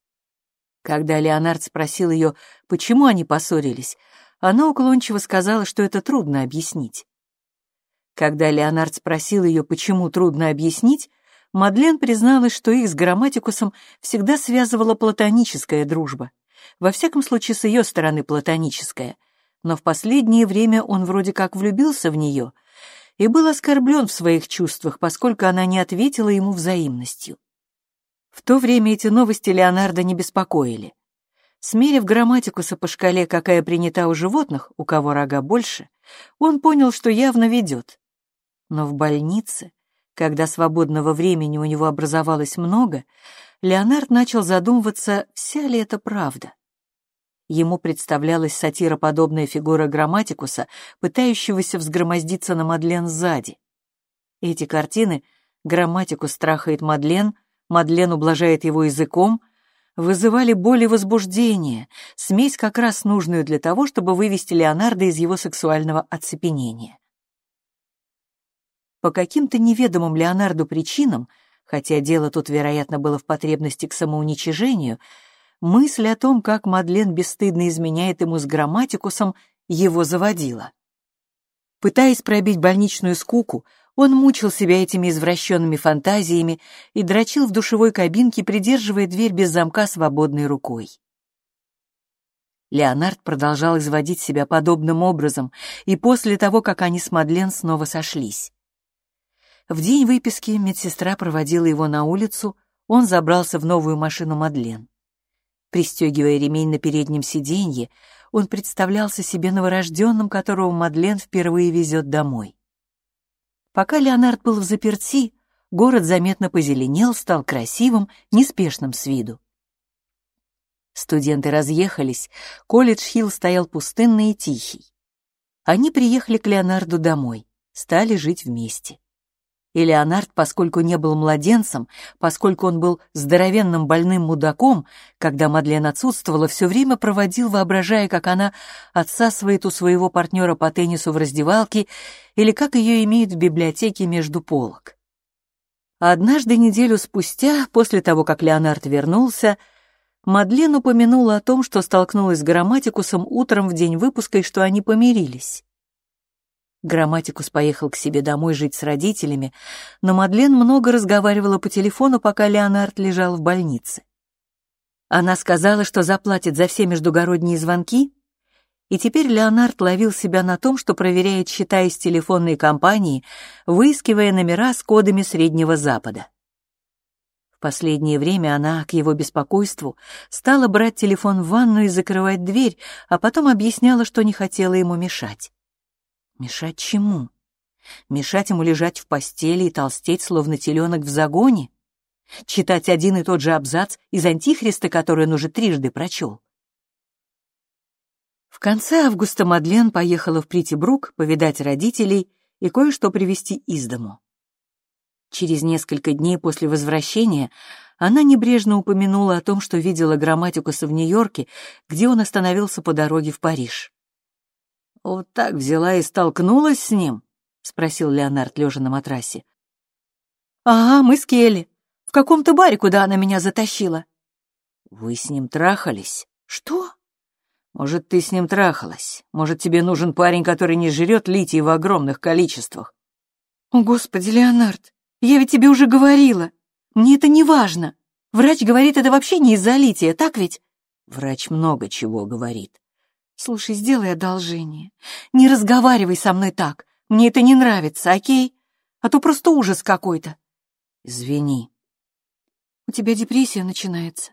Когда Леонард спросил ее, почему они поссорились, она уклончиво сказала, что это трудно объяснить. Когда Леонард спросил ее, почему трудно объяснить, Мадлен призналась, что их с грамматикусом всегда связывала платоническая дружба. Во всяком случае, с ее стороны платоническая. Но в последнее время он вроде как влюбился в нее и был оскорблен в своих чувствах, поскольку она не ответила ему взаимностью. В то время эти новости Леонардо не беспокоили. Смерив грамматикуса по шкале, какая принята у животных, у кого рога больше, он понял, что явно ведет. Но в больнице когда свободного времени у него образовалось много, Леонард начал задумываться, вся ли это правда. Ему представлялась сатироподобная фигура грамматикуса, пытающегося взгромоздиться на Мадлен сзади. Эти картины грамматикус страхает Мадлен, Мадлен ублажает его языком, вызывали боль и возбуждение, смесь как раз нужную для того, чтобы вывести Леонардо из его сексуального оцепенения. По каким-то неведомым Леонарду причинам, хотя дело тут, вероятно, было в потребности к самоуничижению, мысль о том, как Мадлен бесстыдно изменяет ему с грамматикусом, его заводила. Пытаясь пробить больничную скуку, он мучил себя этими извращенными фантазиями и дрочил в душевой кабинке, придерживая дверь без замка свободной рукой. Леонард продолжал изводить себя подобным образом, и после того, как они с Мадлен снова сошлись. В день выписки медсестра проводила его на улицу, он забрался в новую машину Мадлен. Пристегивая ремень на переднем сиденье, он представлялся себе новорожденным, которого Мадлен впервые везет домой. Пока Леонард был в заперти, город заметно позеленел, стал красивым, неспешным с виду. Студенты разъехались, колледж Хилл стоял пустынный и тихий. Они приехали к Леонарду домой, стали жить вместе. И Леонард, поскольку не был младенцем, поскольку он был здоровенным больным мудаком, когда Мадлен отсутствовала, все время проводил, воображая, как она отсасывает у своего партнера по теннису в раздевалке или как ее имеют в библиотеке между полок. Однажды неделю спустя, после того, как Леонард вернулся, Мадлен упомянула о том, что столкнулась с грамматикусом утром в день выпуска и что они помирились. Грамматикус поехал к себе домой жить с родителями, но Мадлен много разговаривала по телефону, пока Леонард лежал в больнице. Она сказала, что заплатит за все междугородние звонки, и теперь Леонард ловил себя на том, что проверяет счета из телефонной компании, выискивая номера с кодами Среднего Запада. В последнее время она, к его беспокойству, стала брать телефон в ванну и закрывать дверь, а потом объясняла, что не хотела ему мешать. Мешать чему? Мешать ему лежать в постели и толстеть, словно теленок в загоне? Читать один и тот же абзац из Антихриста, который он уже трижды прочел? В конце августа Мадлен поехала в Притибрук повидать родителей и кое-что привезти из дому. Через несколько дней после возвращения она небрежно упомянула о том, что видела грамматикуса в Нью-Йорке, где он остановился по дороге в Париж. «Вот так взяла и столкнулась с ним?» — спросил Леонард, лежа на матрасе. «Ага, мы с Келли. В каком-то баре, куда она меня затащила». «Вы с ним трахались?» «Что?» Может, ты с ним трахалась? Может, тебе нужен парень, который не жрет литий в огромных количествах? О, Господи, Леонард, я ведь тебе уже говорила. Мне это не важно. Врач говорит, это вообще не из-за лития, так ведь? Врач много чего говорит. Слушай, сделай одолжение. Не разговаривай со мной так. Мне это не нравится, окей? А то просто ужас какой-то. Извини. У тебя депрессия начинается.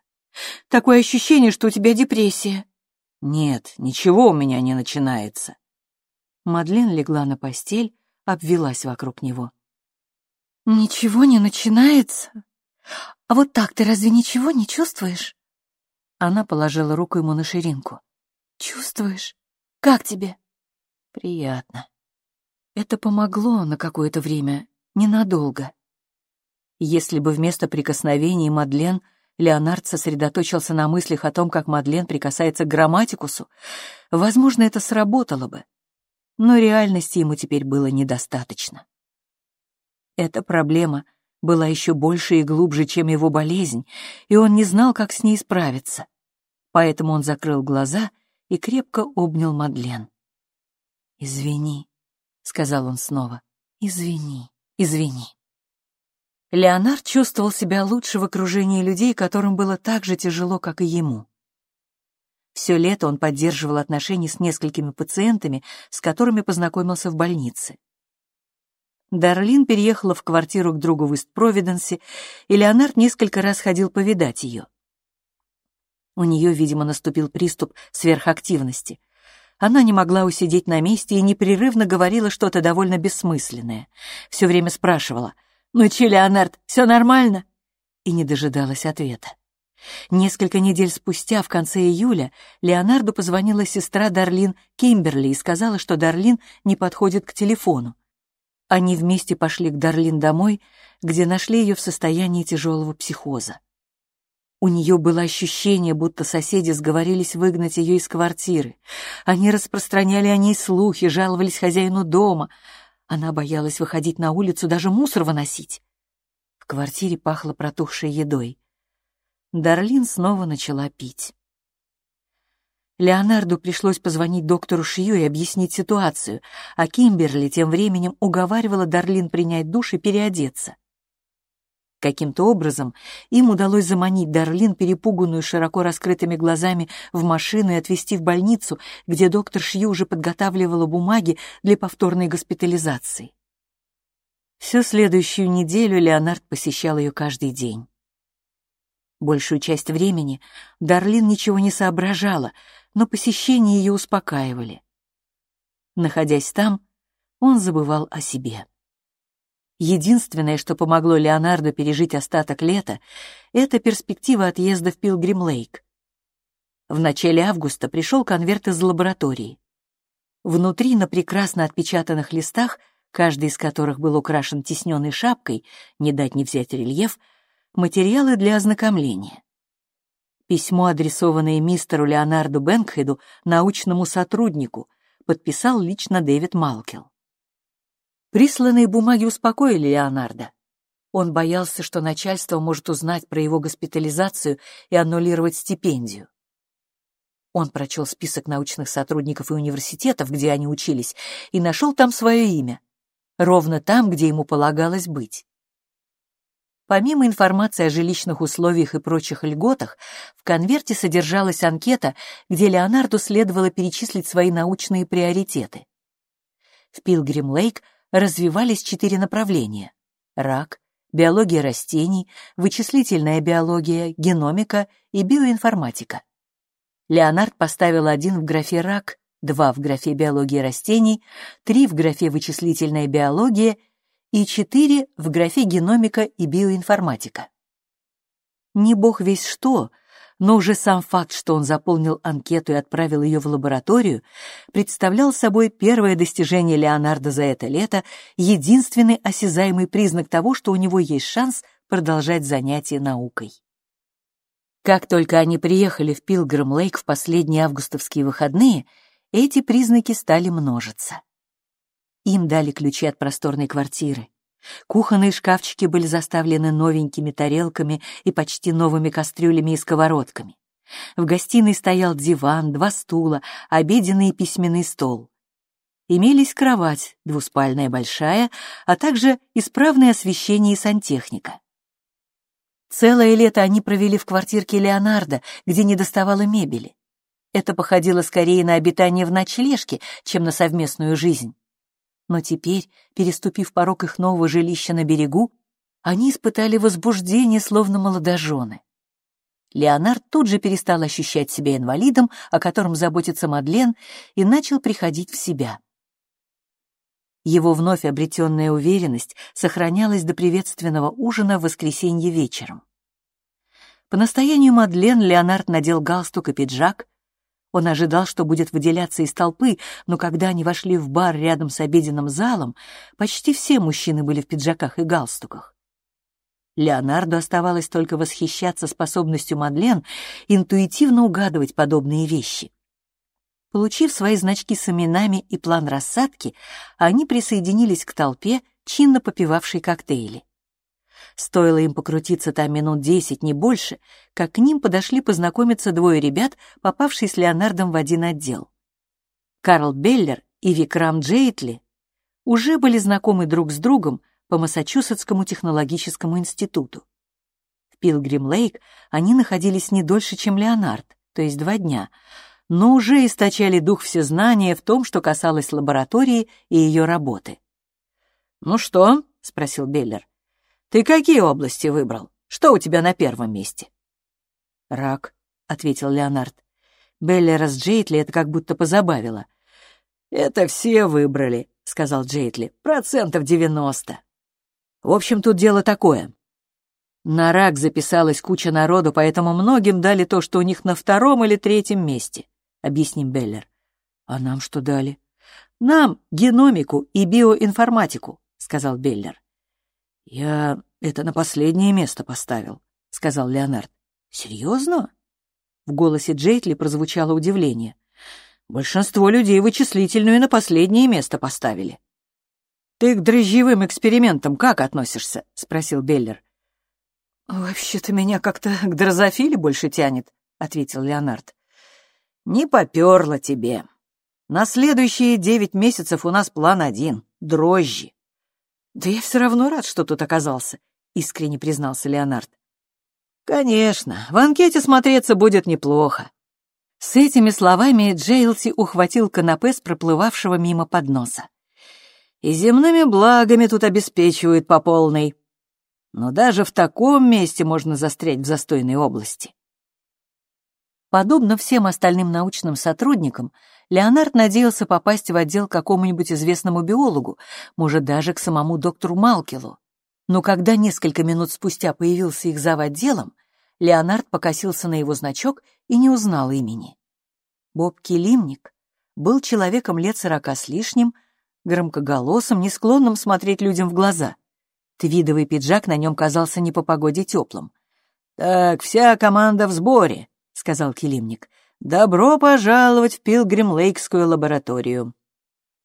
Такое ощущение, что у тебя депрессия. «Нет, ничего у меня не начинается». Мадлен легла на постель, обвелась вокруг него. «Ничего не начинается? А вот так ты разве ничего не чувствуешь?» Она положила руку ему на ширинку. «Чувствуешь? Как тебе?» «Приятно». Это помогло на какое-то время, ненадолго. Если бы вместо прикосновений Мадлен Леонард сосредоточился на мыслях о том, как Мадлен прикасается к грамматикусу, возможно, это сработало бы. Но реальности ему теперь было недостаточно. Эта проблема была еще больше и глубже, чем его болезнь, и он не знал, как с ней справиться. Поэтому он закрыл глаза и крепко обнял Мадлен. «Извини», — сказал он снова, — «извини, извини». Леонард чувствовал себя лучше в окружении людей, которым было так же тяжело, как и ему. Все лето он поддерживал отношения с несколькими пациентами, с которыми познакомился в больнице. Дарлин переехала в квартиру к другу в Ист-Провиденсе, и Леонард несколько раз ходил повидать ее. У нее, видимо, наступил приступ сверхактивности. Она не могла усидеть на месте и непрерывно говорила что-то довольно бессмысленное. Все время спрашивала — «Ну че, Леонард, все нормально?» И не дожидалась ответа. Несколько недель спустя, в конце июля, Леонарду позвонила сестра Дарлин Кимберли и сказала, что Дарлин не подходит к телефону. Они вместе пошли к Дарлин домой, где нашли ее в состоянии тяжелого психоза. У нее было ощущение, будто соседи сговорились выгнать ее из квартиры. Они распространяли о ней слухи, жаловались хозяину дома — она боялась выходить на улицу, даже мусор выносить. В квартире пахло протухшей едой. Дарлин снова начала пить. Леонарду пришлось позвонить доктору Шью и объяснить ситуацию, а Кимберли тем временем уговаривала Дарлин принять душ и переодеться. Каким-то образом им удалось заманить Дарлин, перепуганную широко раскрытыми глазами, в машину и отвезти в больницу, где доктор Шью уже подготавливала бумаги для повторной госпитализации. Всю следующую неделю Леонард посещал ее каждый день. Большую часть времени Дарлин ничего не соображала, но посещения ее успокаивали. Находясь там, он забывал о себе. Единственное, что помогло Леонарду пережить остаток лета, это перспектива отъезда в Пилгрим-Лейк. В начале августа пришел конверт из лаборатории. Внутри на прекрасно отпечатанных листах, каждый из которых был украшен тисненной шапкой, не дать не взять рельеф, материалы для ознакомления. Письмо, адресованное мистеру Леонарду Бенкхеду, научному сотруднику, подписал лично Дэвид Малкел. Присланные бумаги успокоили Леонардо. Он боялся, что начальство может узнать про его госпитализацию и аннулировать стипендию. Он прочел список научных сотрудников и университетов, где они учились, и нашел там свое имя. Ровно там, где ему полагалось быть. Помимо информации о жилищных условиях и прочих льготах, в конверте содержалась анкета, где Леонарду следовало перечислить свои научные приоритеты. В Пилгрим-Лейк развивались четыре направления — рак, биология растений, вычислительная биология, геномика и биоинформатика. Леонард поставил один в графе «рак», два в графе «биология растений», три в графе «вычислительная биология» и четыре в графе «геномика и биоинформатика». Не бог весь что, но уже сам факт, что он заполнил анкету и отправил ее в лабораторию, представлял собой первое достижение Леонардо за это лето, единственный осязаемый признак того, что у него есть шанс продолжать занятия наукой. Как только они приехали в Пилгрим-Лейк в последние августовские выходные, эти признаки стали множиться. Им дали ключи от просторной квартиры. Кухонные шкафчики были заставлены новенькими тарелками и почти новыми кастрюлями и сковородками. В гостиной стоял диван, два стула, обеденный и письменный стол. Имелись кровать, двуспальная большая, а также исправное освещение и сантехника. Целое лето они провели в квартирке Леонардо, где не доставало мебели. Это походило скорее на обитание в ночлежке, чем на совместную жизнь. Но теперь, переступив порог их нового жилища на берегу, они испытали возбуждение, словно молодожены. Леонард тут же перестал ощущать себя инвалидом, о котором заботится Мадлен, и начал приходить в себя. Его вновь обретенная уверенность сохранялась до приветственного ужина в воскресенье вечером. По настоянию Мадлен Леонард надел галстук и пиджак, он ожидал, что будет выделяться из толпы, но когда они вошли в бар рядом с обеденным залом, почти все мужчины были в пиджаках и галстуках. Леонарду оставалось только восхищаться способностью Мадлен интуитивно угадывать подобные вещи. Получив свои значки с именами и план рассадки, они присоединились к толпе, чинно попивавшей коктейли. Стоило им покрутиться там минут десять, не больше, как к ним подошли познакомиться двое ребят, попавшие с Леонардом в один отдел. Карл Беллер и Викрам Джейтли уже были знакомы друг с другом по Массачусетскому технологическому институту. В Пилгрим-Лейк они находились не дольше, чем Леонард, то есть два дня, но уже источали дух всезнания в том, что касалось лаборатории и ее работы. «Ну что?» — спросил Беллер. Ты какие области выбрал? Что у тебя на первом месте? Рак, ответил Леонард. Беллера с Джейтли это как будто позабавило. Это все выбрали, сказал Джейтли. Процентов девяносто. В общем, тут дело такое. На рак записалась куча народу, поэтому многим дали то, что у них на втором или третьем месте, объясним Беллер. А нам что дали? Нам геномику и биоинформатику, сказал Беллер. «Я это на последнее место поставил», — сказал Леонард. «Серьезно?» В голосе Джейтли прозвучало удивление. «Большинство людей вычислительную на последнее место поставили». «Ты к дрожжевым экспериментам как относишься?» — спросил Беллер. «Вообще-то меня как-то к дрозофиле больше тянет», — ответил Леонард. «Не поперло тебе. На следующие девять месяцев у нас план один — дрожжи. «Да я все равно рад, что тут оказался», — искренне признался Леонард. «Конечно, в анкете смотреться будет неплохо». С этими словами Джейлси ухватил канапе с проплывавшего мимо подноса. «И земными благами тут обеспечивают по полной. Но даже в таком месте можно застрять в застойной области». Подобно всем остальным научным сотрудникам, Леонард надеялся попасть в отдел какому-нибудь известному биологу, может, даже к самому доктору Малкилу. Но когда несколько минут спустя появился их зав. отделом, Леонард покосился на его значок и не узнал имени. Боб Килимник был человеком лет сорока с лишним, громкоголосым, не склонным смотреть людям в глаза. Твидовый пиджак на нем казался не по погоде теплым. «Так, вся команда в сборе», — сказал Килимник. «Добро пожаловать в Пилгрим-Лейкскую лабораторию».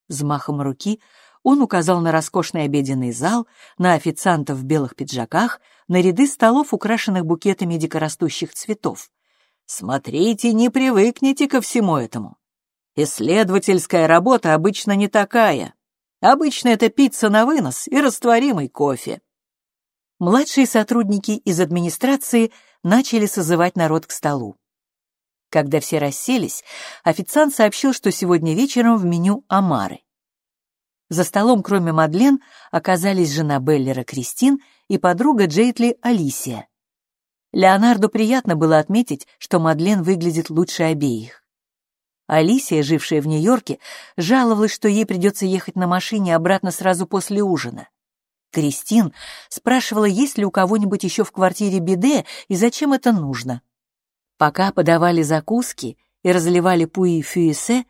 Взмахом руки он указал на роскошный обеденный зал, на официантов в белых пиджаках, на ряды столов, украшенных букетами дикорастущих цветов. «Смотрите, не привыкните ко всему этому. Исследовательская работа обычно не такая. Обычно это пицца на вынос и растворимый кофе». Младшие сотрудники из администрации начали созывать народ к столу. Когда все расселись, официант сообщил, что сегодня вечером в меню омары. За столом, кроме Мадлен, оказались жена Беллера Кристин и подруга Джейтли Алисия. Леонарду приятно было отметить, что Мадлен выглядит лучше обеих. Алисия, жившая в Нью-Йорке, жаловалась, что ей придется ехать на машине обратно сразу после ужина. Кристин спрашивала, есть ли у кого-нибудь еще в квартире биде и зачем это нужно. Пока подавали закуски и разливали пуи фюэсе,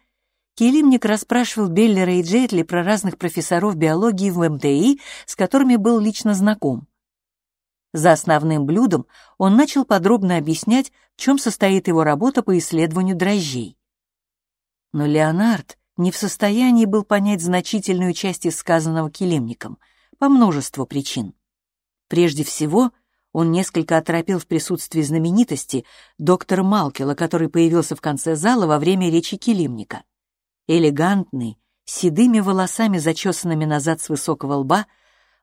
Келимник расспрашивал Беллера и Джетли про разных профессоров биологии в МТИ, с которыми был лично знаком. За основным блюдом он начал подробно объяснять, в чем состоит его работа по исследованию дрожжей. Но Леонард не в состоянии был понять значительную часть из сказанного Келимником по множеству причин. Прежде всего, он несколько оторопел в присутствии знаменитости доктора Малкела, который появился в конце зала во время речи Келимника. Элегантный, седыми волосами, зачесанными назад с высокого лба,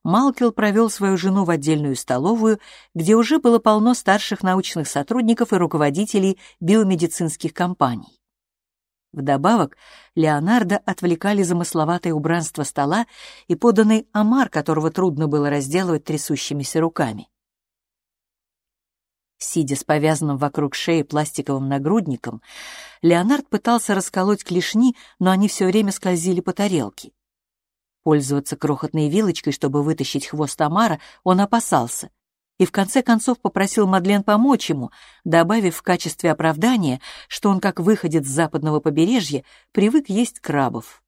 Малкел провел свою жену в отдельную столовую, где уже было полно старших научных сотрудников и руководителей биомедицинских компаний. Вдобавок, Леонардо отвлекали замысловатое убранство стола и поданный омар, которого трудно было разделывать трясущимися руками. Сидя с повязанным вокруг шеи пластиковым нагрудником, Леонард пытался расколоть клешни, но они все время скользили по тарелке. Пользоваться крохотной вилочкой, чтобы вытащить хвост омара, он опасался, и в конце концов попросил Мадлен помочь ему, добавив в качестве оправдания, что он, как выходит с западного побережья, привык есть крабов.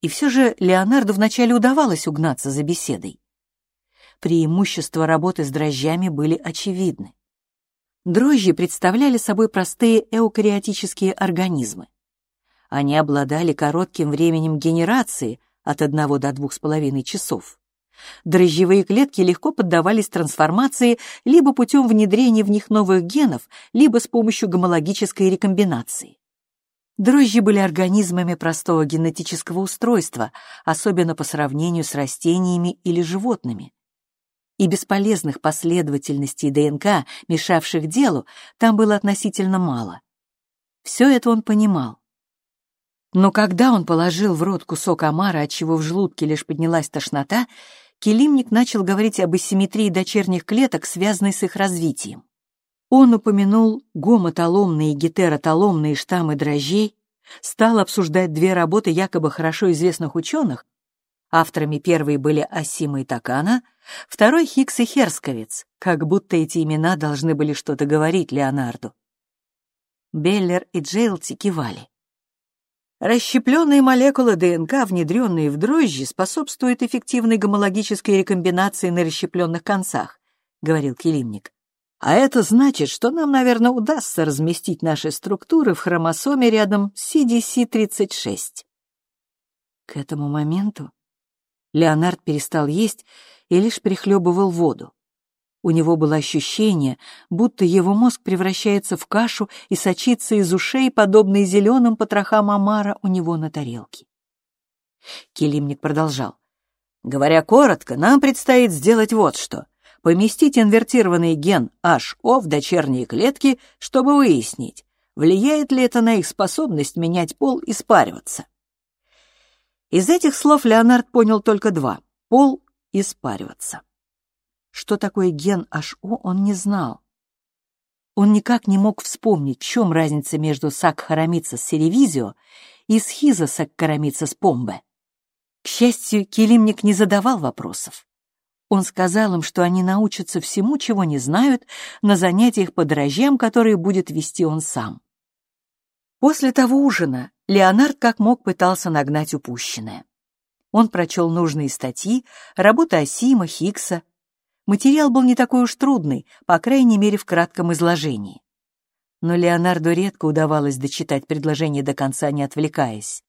И все же Леонарду вначале удавалось угнаться за беседой преимущества работы с дрожжами были очевидны. Дрожжи представляли собой простые эукариотические организмы. Они обладали коротким временем генерации от 1 до 2,5 часов. Дрожжевые клетки легко поддавались трансформации либо путем внедрения в них новых генов, либо с помощью гомологической рекомбинации. Дрожжи были организмами простого генетического устройства, особенно по сравнению с растениями или животными и бесполезных последовательностей ДНК, мешавших делу, там было относительно мало. Все это он понимал. Но когда он положил в рот кусок омара, отчего в желудке лишь поднялась тошнота, Келимник начал говорить об асимметрии дочерних клеток, связанной с их развитием. Он упомянул гомотоломные и гетеротоломные штаммы дрожжей, стал обсуждать две работы якобы хорошо известных ученых, Авторами первой были Асима и Такана, второй — Хикс и Херсковец, как будто эти имена должны были что-то говорить Леонарду. Беллер и Джейлти кивали. Расщепленные молекулы ДНК, внедренные в дрожжи, способствуют эффективной гомологической рекомбинации на расщепленных концах, говорил Келимник. А это значит, что нам, наверное, удастся разместить наши структуры в хромосоме рядом с CDC-36. К этому моменту Леонард перестал есть и лишь прихлебывал воду. У него было ощущение, будто его мозг превращается в кашу и сочится из ушей, подобно зеленым потрохам омара у него на тарелке. Келимник продолжал. Говоря коротко, нам предстоит сделать вот что. Поместить инвертированный ген HO в дочерние клетки, чтобы выяснить, влияет ли это на их способность менять пол и спариваться. Из этих слов Леонард понял только два — пол и спариваться. Что такое ген HO, он не знал. Он никак не мог вспомнить, в чем разница между сакхарамицис серевизио и схизосакхарамицис помбе. К счастью, Келимник не задавал вопросов. Он сказал им, что они научатся всему, чего не знают, на занятиях по дрожжам, которые будет вести он сам. После того ужина Леонард как мог пытался нагнать упущенное. Он прочел нужные статьи, работы Асима, Хиггса. Материал был не такой уж трудный, по крайней мере, в кратком изложении. Но Леонарду редко удавалось дочитать предложение до конца, не отвлекаясь.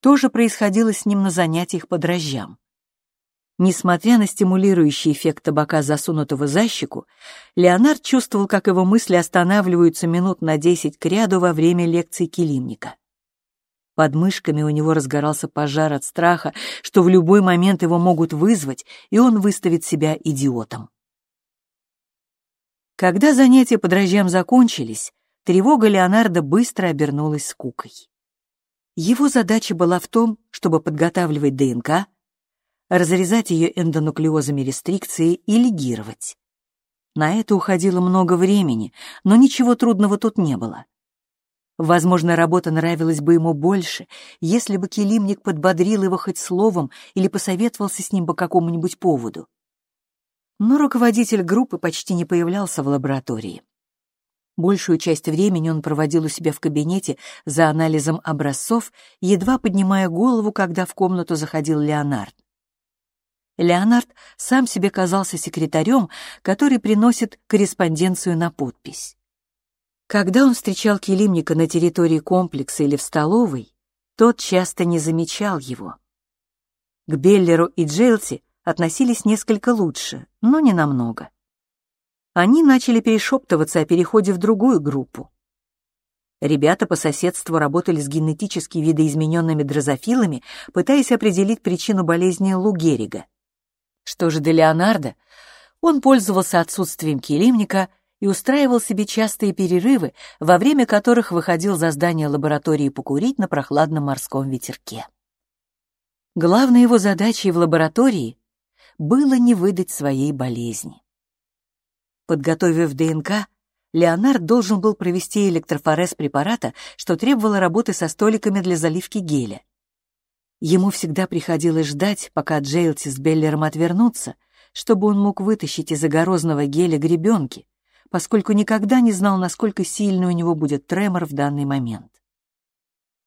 То же происходило с ним на занятиях по дрожжам. Несмотря на стимулирующий эффект табака, засунутого за щеку, Леонард чувствовал, как его мысли останавливаются минут на десять к ряду во время лекции килимника. Под мышками у него разгорался пожар от страха, что в любой момент его могут вызвать, и он выставит себя идиотом. Когда занятия по дрожжам закончились, тревога Леонардо быстро обернулась скукой. Его задача была в том, чтобы подготавливать ДНК, разрезать ее эндонуклеозами рестрикции и лигировать. На это уходило много времени, но ничего трудного тут не было. Возможно, работа нравилась бы ему больше, если бы Келимник подбодрил его хоть словом или посоветовался с ним по какому-нибудь поводу. Но руководитель группы почти не появлялся в лаборатории. Большую часть времени он проводил у себя в кабинете за анализом образцов, едва поднимая голову, когда в комнату заходил Леонард. Леонард сам себе казался секретарем, который приносит корреспонденцию на подпись. Когда он встречал Келимника на территории комплекса или в столовой, тот часто не замечал его. К Беллеру и Джейлси относились несколько лучше, но не намного. Они начали перешептываться о переходе в другую группу. Ребята по соседству работали с генетически видоизмененными дрозофилами, пытаясь определить причину болезни Лу Геррига. Что же до Леонардо, он пользовался отсутствием килимника и устраивал себе частые перерывы, во время которых выходил за здание лаборатории покурить на прохладном морском ветерке. Главной его задачей в лаборатории было не выдать своей болезни. Подготовив ДНК, Леонард должен был провести электрофорез препарата, что требовало работы со столиками для заливки геля. Ему всегда приходилось ждать, пока Джейлти с Беллером отвернутся, чтобы он мог вытащить из огорозного геля гребенки, поскольку никогда не знал, насколько сильный у него будет тремор в данный момент.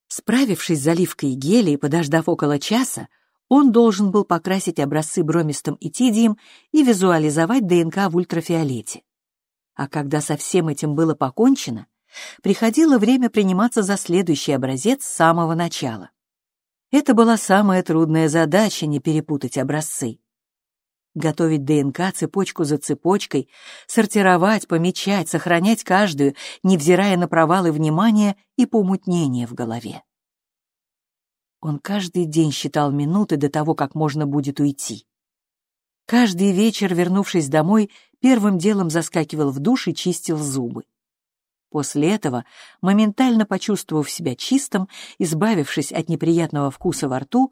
Справившись с заливкой геля и подождав около часа, он должен был покрасить образцы бромистым и тидием и визуализовать ДНК в ультрафиолете. А когда со всем этим было покончено, приходило время приниматься за следующий образец с самого начала. Это была самая трудная задача — не перепутать образцы. Готовить ДНК цепочку за цепочкой, сортировать, помечать, сохранять каждую, невзирая на провалы внимания и помутнение в голове. Он каждый день считал минуты до того, как можно будет уйти. Каждый вечер, вернувшись домой, первым делом заскакивал в душ и чистил зубы. После этого, моментально почувствовав себя чистым, избавившись от неприятного вкуса во рту,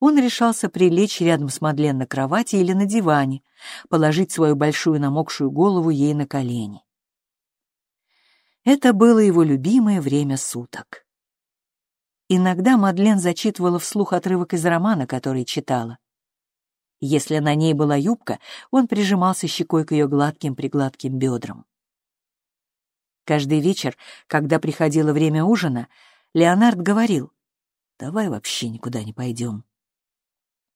он решался прилечь рядом с Мадлен на кровати или на диване, положить свою большую намокшую голову ей на колени. Это было его любимое время суток. Иногда Мадлен зачитывала вслух отрывок из романа, который читала. Если на ней была юбка, он прижимался щекой к ее гладким-пригладким бедрам. Каждый вечер, когда приходило время ужина, Леонард говорил, «Давай вообще никуда не пойдем».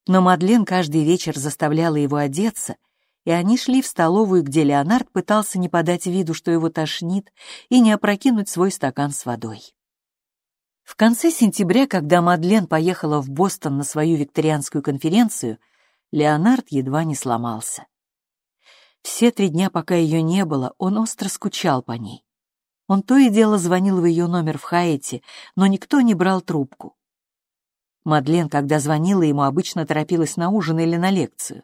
Но Мадлен каждый вечер заставляла его одеться, и они шли в столовую, где Леонард пытался не подать виду, что его тошнит, и не опрокинуть свой стакан с водой. В конце сентября, когда Мадлен поехала в Бостон на свою викторианскую конференцию, Леонард едва не сломался. Все три дня, пока ее не было, он остро скучал по ней. Он то и дело звонил в ее номер в Хаити, но никто не брал трубку. Мадлен, когда звонила ему, обычно торопилась на ужин или на лекцию.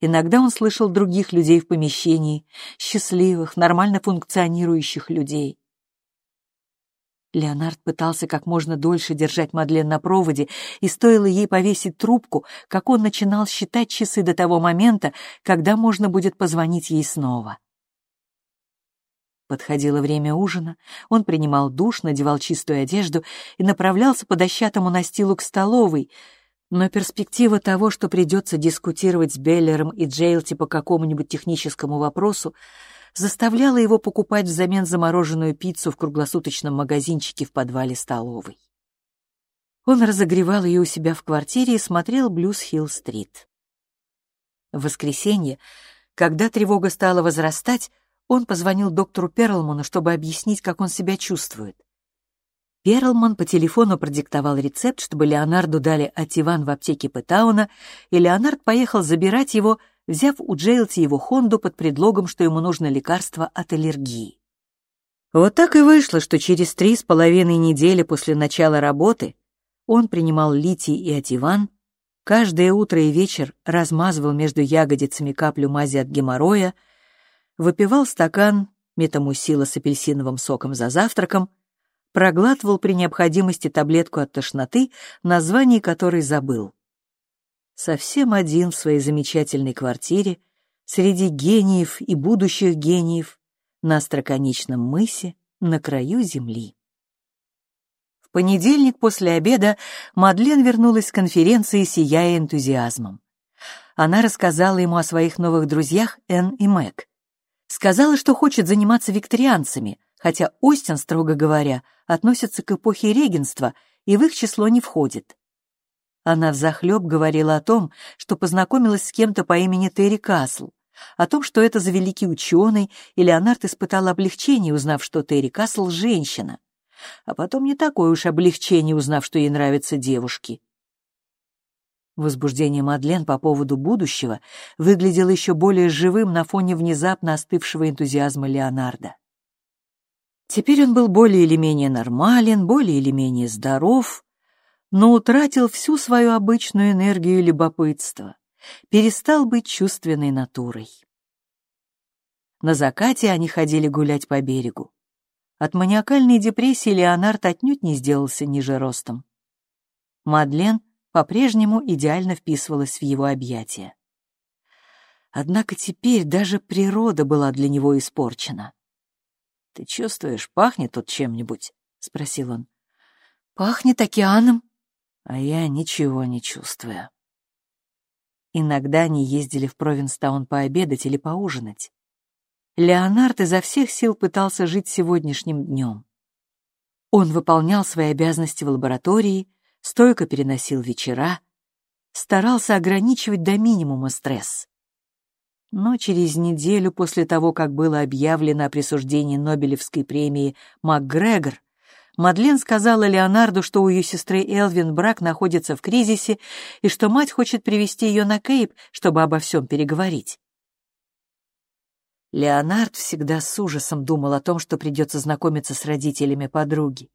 Иногда он слышал других людей в помещении, счастливых, нормально функционирующих людей. Леонард пытался как можно дольше держать Мадлен на проводе, и стоило ей повесить трубку, как он начинал считать часы до того момента, когда можно будет позвонить ей снова. Подходило время ужина, он принимал душ, надевал чистую одежду и направлялся по дощатому настилу к столовой, но перспектива того, что придется дискутировать с Беллером и Джейлти по какому-нибудь техническому вопросу, заставляла его покупать взамен замороженную пиццу в круглосуточном магазинчике в подвале столовой. Он разогревал ее у себя в квартире и смотрел Блюз-Хилл-стрит. В воскресенье, когда тревога стала возрастать, он позвонил доктору Перлману, чтобы объяснить, как он себя чувствует. Перлман по телефону продиктовал рецепт, чтобы Леонарду дали ативан в аптеке Пэтауна, и Леонард поехал забирать его, взяв у Джейлти его Хонду под предлогом, что ему нужно лекарство от аллергии. Вот так и вышло, что через три с половиной недели после начала работы он принимал литий и ативан, каждое утро и вечер размазывал между ягодицами каплю мази от геморроя, выпивал стакан метамусила с апельсиновым соком за завтраком, проглатывал при необходимости таблетку от тошноты, название которой забыл. Совсем один в своей замечательной квартире, среди гениев и будущих гениев, на остроконечном мысе, на краю земли. В понедельник после обеда Мадлен вернулась с конференции, сияя энтузиазмом. Она рассказала ему о своих новых друзьях Энн и Мэг. Сказала, что хочет заниматься викторианцами, хотя Остин, строго говоря, относится к эпохе регенства и в их число не входит. Она взахлеб говорила о том, что познакомилась с кем-то по имени Терри Касл, о том, что это за великий ученый, и Леонард испытал облегчение, узнав, что Терри Касл — женщина. А потом не такое уж облегчение, узнав, что ей нравятся девушки. Возбуждение Мадлен по поводу будущего выглядело еще более живым на фоне внезапно остывшего энтузиазма Леонарда. Теперь он был более или менее нормален, более или менее здоров, но утратил всю свою обычную энергию любопытства, перестал быть чувственной натурой. На закате они ходили гулять по берегу. От маниакальной депрессии Леонард отнюдь не сделался ниже ростом. Мадлен по-прежнему идеально вписывалась в его объятия. Однако теперь даже природа была для него испорчена. «Ты чувствуешь, пахнет тут чем-нибудь?» — спросил он. «Пахнет океаном». «А я ничего не чувствую». Иногда они ездили в Провинстаун пообедать или поужинать. Леонард изо всех сил пытался жить сегодняшним днем. Он выполнял свои обязанности в лаборатории, стойко переносил вечера, старался ограничивать до минимума стресс. Но через неделю после того, как было объявлено о присуждении Нобелевской премии МакГрегор, Мадлен сказала Леонарду, что у ее сестры Элвин брак находится в кризисе и что мать хочет привести ее на Кейп, чтобы обо всем переговорить. Леонард всегда с ужасом думал о том, что придется знакомиться с родителями подруги.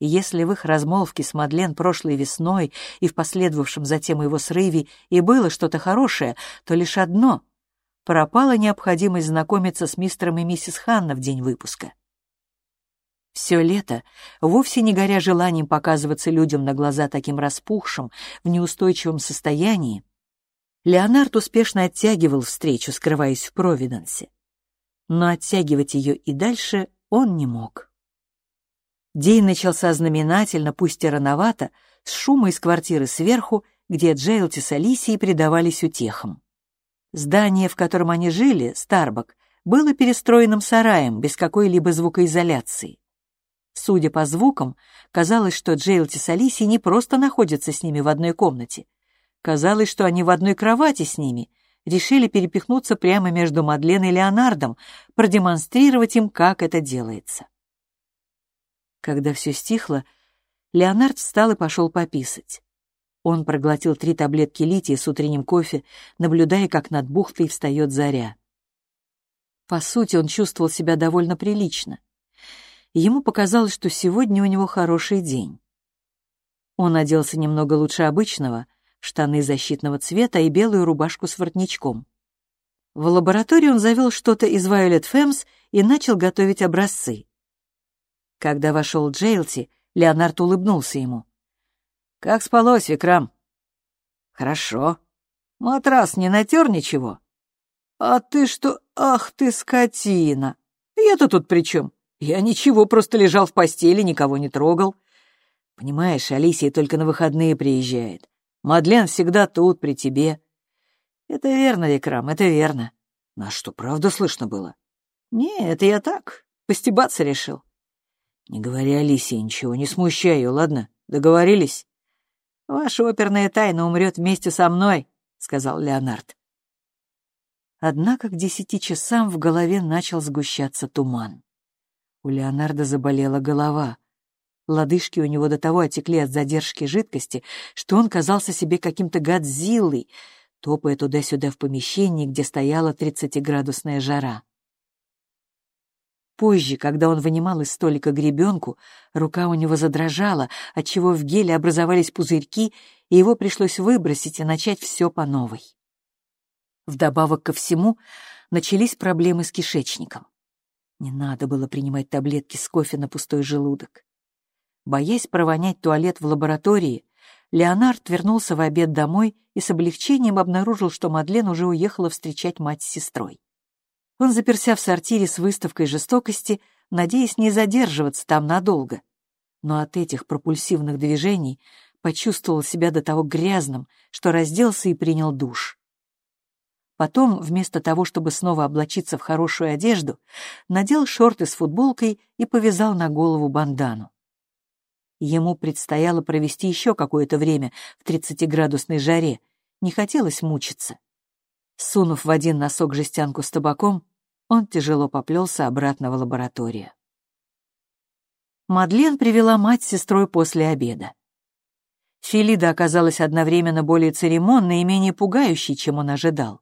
И если в их размолвке с Мадлен прошлой весной и в последовавшем затем его срыве и было что-то хорошее, то лишь одно — пропала необходимость знакомиться с мистером и миссис Ханна в день выпуска. Все лето, вовсе не горя желанием показываться людям на глаза таким распухшим, в неустойчивом состоянии, Леонард успешно оттягивал встречу, скрываясь в Провиденсе. Но оттягивать ее и дальше он не мог. День начался знаменательно, пусть и рановато, с шума из квартиры сверху, где Джейлти с Алисией предавались утехам. Здание, в котором они жили, Старбак, было перестроенным сараем, без какой-либо звукоизоляции. Судя по звукам, казалось, что Джейлти с Алисией не просто находятся с ними в одной комнате. Казалось, что они в одной кровати с ними, решили перепихнуться прямо между Мадлен и Леонардом, продемонстрировать им, как это делается. Когда все стихло, Леонард встал и пошел пописать. Он проглотил три таблетки лития с утренним кофе, наблюдая, как над бухтой встает заря. По сути, он чувствовал себя довольно прилично. Ему показалось, что сегодня у него хороший день. Он оделся немного лучше обычного, штаны защитного цвета и белую рубашку с воротничком. В лаборатории он завел что-то из Violet Femmes и начал готовить образцы. Когда вошел Джейлти, Леонард улыбнулся ему. «Как спалось, Викрам?» «Хорошо. Матрас не натер ничего?» «А ты что? Ах ты, скотина! Я-то тут при чем? Я ничего, просто лежал в постели, никого не трогал. Понимаешь, Алисия только на выходные приезжает. Мадлен всегда тут, при тебе. Это верно, Викрам, это верно. А что, правда слышно было? Не, это я так, постебаться решил. Не говори Алисе ничего, не смущай ее, ладно? Договорились? Ваша оперная тайна умрет вместе со мной, сказал Леонард. Однако к десяти часам в голове начал сгущаться туман. У Леонарда заболела голова. Лодыжки у него до того отекли от задержки жидкости, что он казался себе каким-то гадзиллой, топая туда-сюда в помещении, где стояла тридцатиградусная жара. Позже, когда он вынимал из столика гребенку, рука у него задрожала, отчего в геле образовались пузырьки, и его пришлось выбросить и начать все по новой. Вдобавок ко всему, начались проблемы с кишечником. Не надо было принимать таблетки с кофе на пустой желудок. Боясь провонять туалет в лаборатории, Леонард вернулся в обед домой и с облегчением обнаружил, что Мадлен уже уехала встречать мать с сестрой. Он заперся в сортире с выставкой жестокости, надеясь не задерживаться там надолго. Но от этих пропульсивных движений почувствовал себя до того грязным, что разделся и принял душ. Потом, вместо того, чтобы снова облачиться в хорошую одежду, надел шорты с футболкой и повязал на голову бандану. Ему предстояло провести еще какое-то время в 30-градусной жаре. Не хотелось мучиться. Сунув в один носок жестянку с табаком, он тяжело поплелся обратно в лабораторию. Мадлен привела мать с сестрой после обеда. Филида оказалась одновременно более церемонной и менее пугающей, чем он ожидал.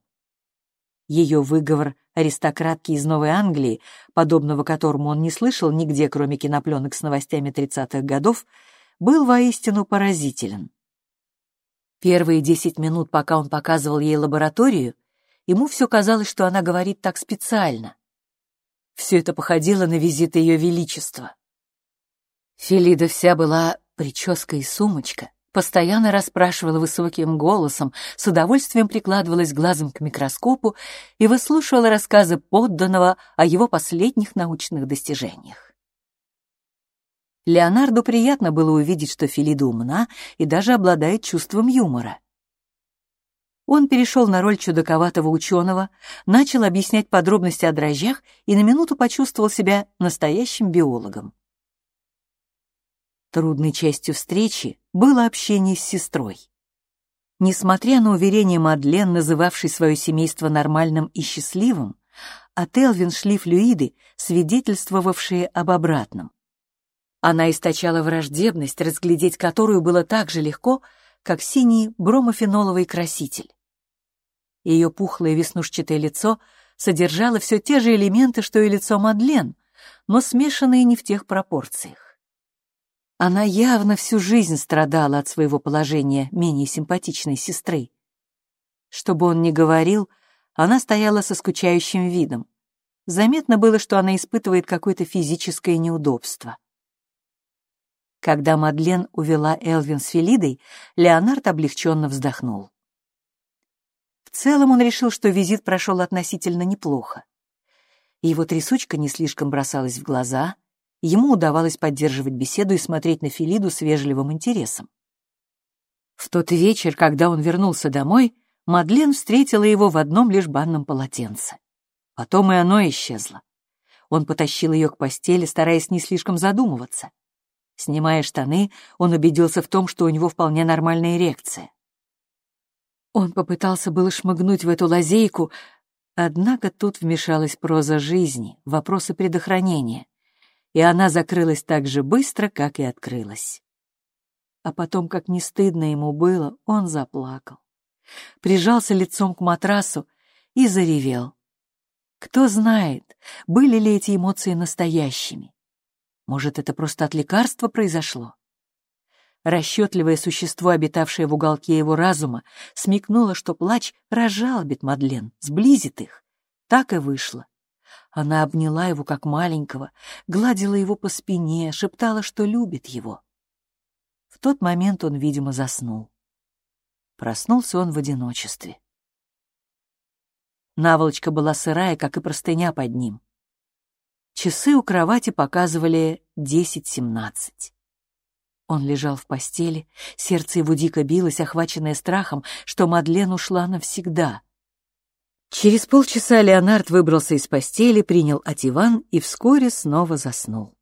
Ее выговор аристократки из Новой Англии, подобного которому он не слышал нигде, кроме кинопленок с новостями 30-х годов, был воистину поразителен. Первые десять минут, пока он показывал ей лабораторию, ему все казалось, что она говорит так специально. Все это походило на визит Ее Величества. Филида вся была прическа и сумочка, постоянно расспрашивала высоким голосом, с удовольствием прикладывалась глазом к микроскопу и выслушивала рассказы подданного о его последних научных достижениях. Леонарду приятно было увидеть, что Филида умна и даже обладает чувством юмора. Он перешел на роль чудаковатого ученого, начал объяснять подробности о дрожжах и на минуту почувствовал себя настоящим биологом. Трудной частью встречи было общение с сестрой. Несмотря на уверение Мадлен, называвшей свое семейство нормальным и счастливым, от Элвин шли флюиды, свидетельствовавшие об обратном. Она источала враждебность, разглядеть которую было так же легко, как синий бромофеноловый краситель. Ее пухлое веснушчатое лицо содержало все те же элементы, что и лицо Мадлен, но смешанные не в тех пропорциях. Она явно всю жизнь страдала от своего положения менее симпатичной сестры. Что бы он ни говорил, она стояла со скучающим видом. Заметно было, что она испытывает какое-то физическое неудобство. Когда Мадлен увела Элвин с Фелидой, Леонард облегченно вздохнул. Целом он решил, что визит прошел относительно неплохо. Его трясучка не слишком бросалась в глаза — ему удавалось поддерживать беседу и смотреть на Филиду с вежливым интересом. В тот вечер, когда он вернулся домой, Мадлен встретила его в одном лишь банном полотенце. Потом и оно исчезло. Он потащил ее к постели, стараясь не слишком задумываться. Снимая штаны, он убедился в том, что у него вполне нормальная эрекция. Он попытался было шмыгнуть в эту лазейку, однако тут вмешалась проза жизни, вопросы предохранения — и она закрылась так же быстро, как и открылась. А потом, как не стыдно ему было, он заплакал. Прижался лицом к матрасу и заревел. Кто знает, были ли эти эмоции настоящими. Может, это просто от лекарства произошло? Расчетливое существо, обитавшее в уголке его разума, смекнуло, что плач разжалобит Мадлен, сблизит их. Так и вышло. Она обняла его как маленького, гладила его по спине, шептала, что любит его. В тот момент он, видимо, заснул. Проснулся он в одиночестве. Наволочка была сырая, как и простыня под ним. Часы у кровати показывали десять-семнадцать. Он лежал в постели, сердце его дико билось, охваченное страхом, что Мадлен ушла навсегда — Через полчаса Леонард выбрался из постели, принял ативан и вскоре снова заснул.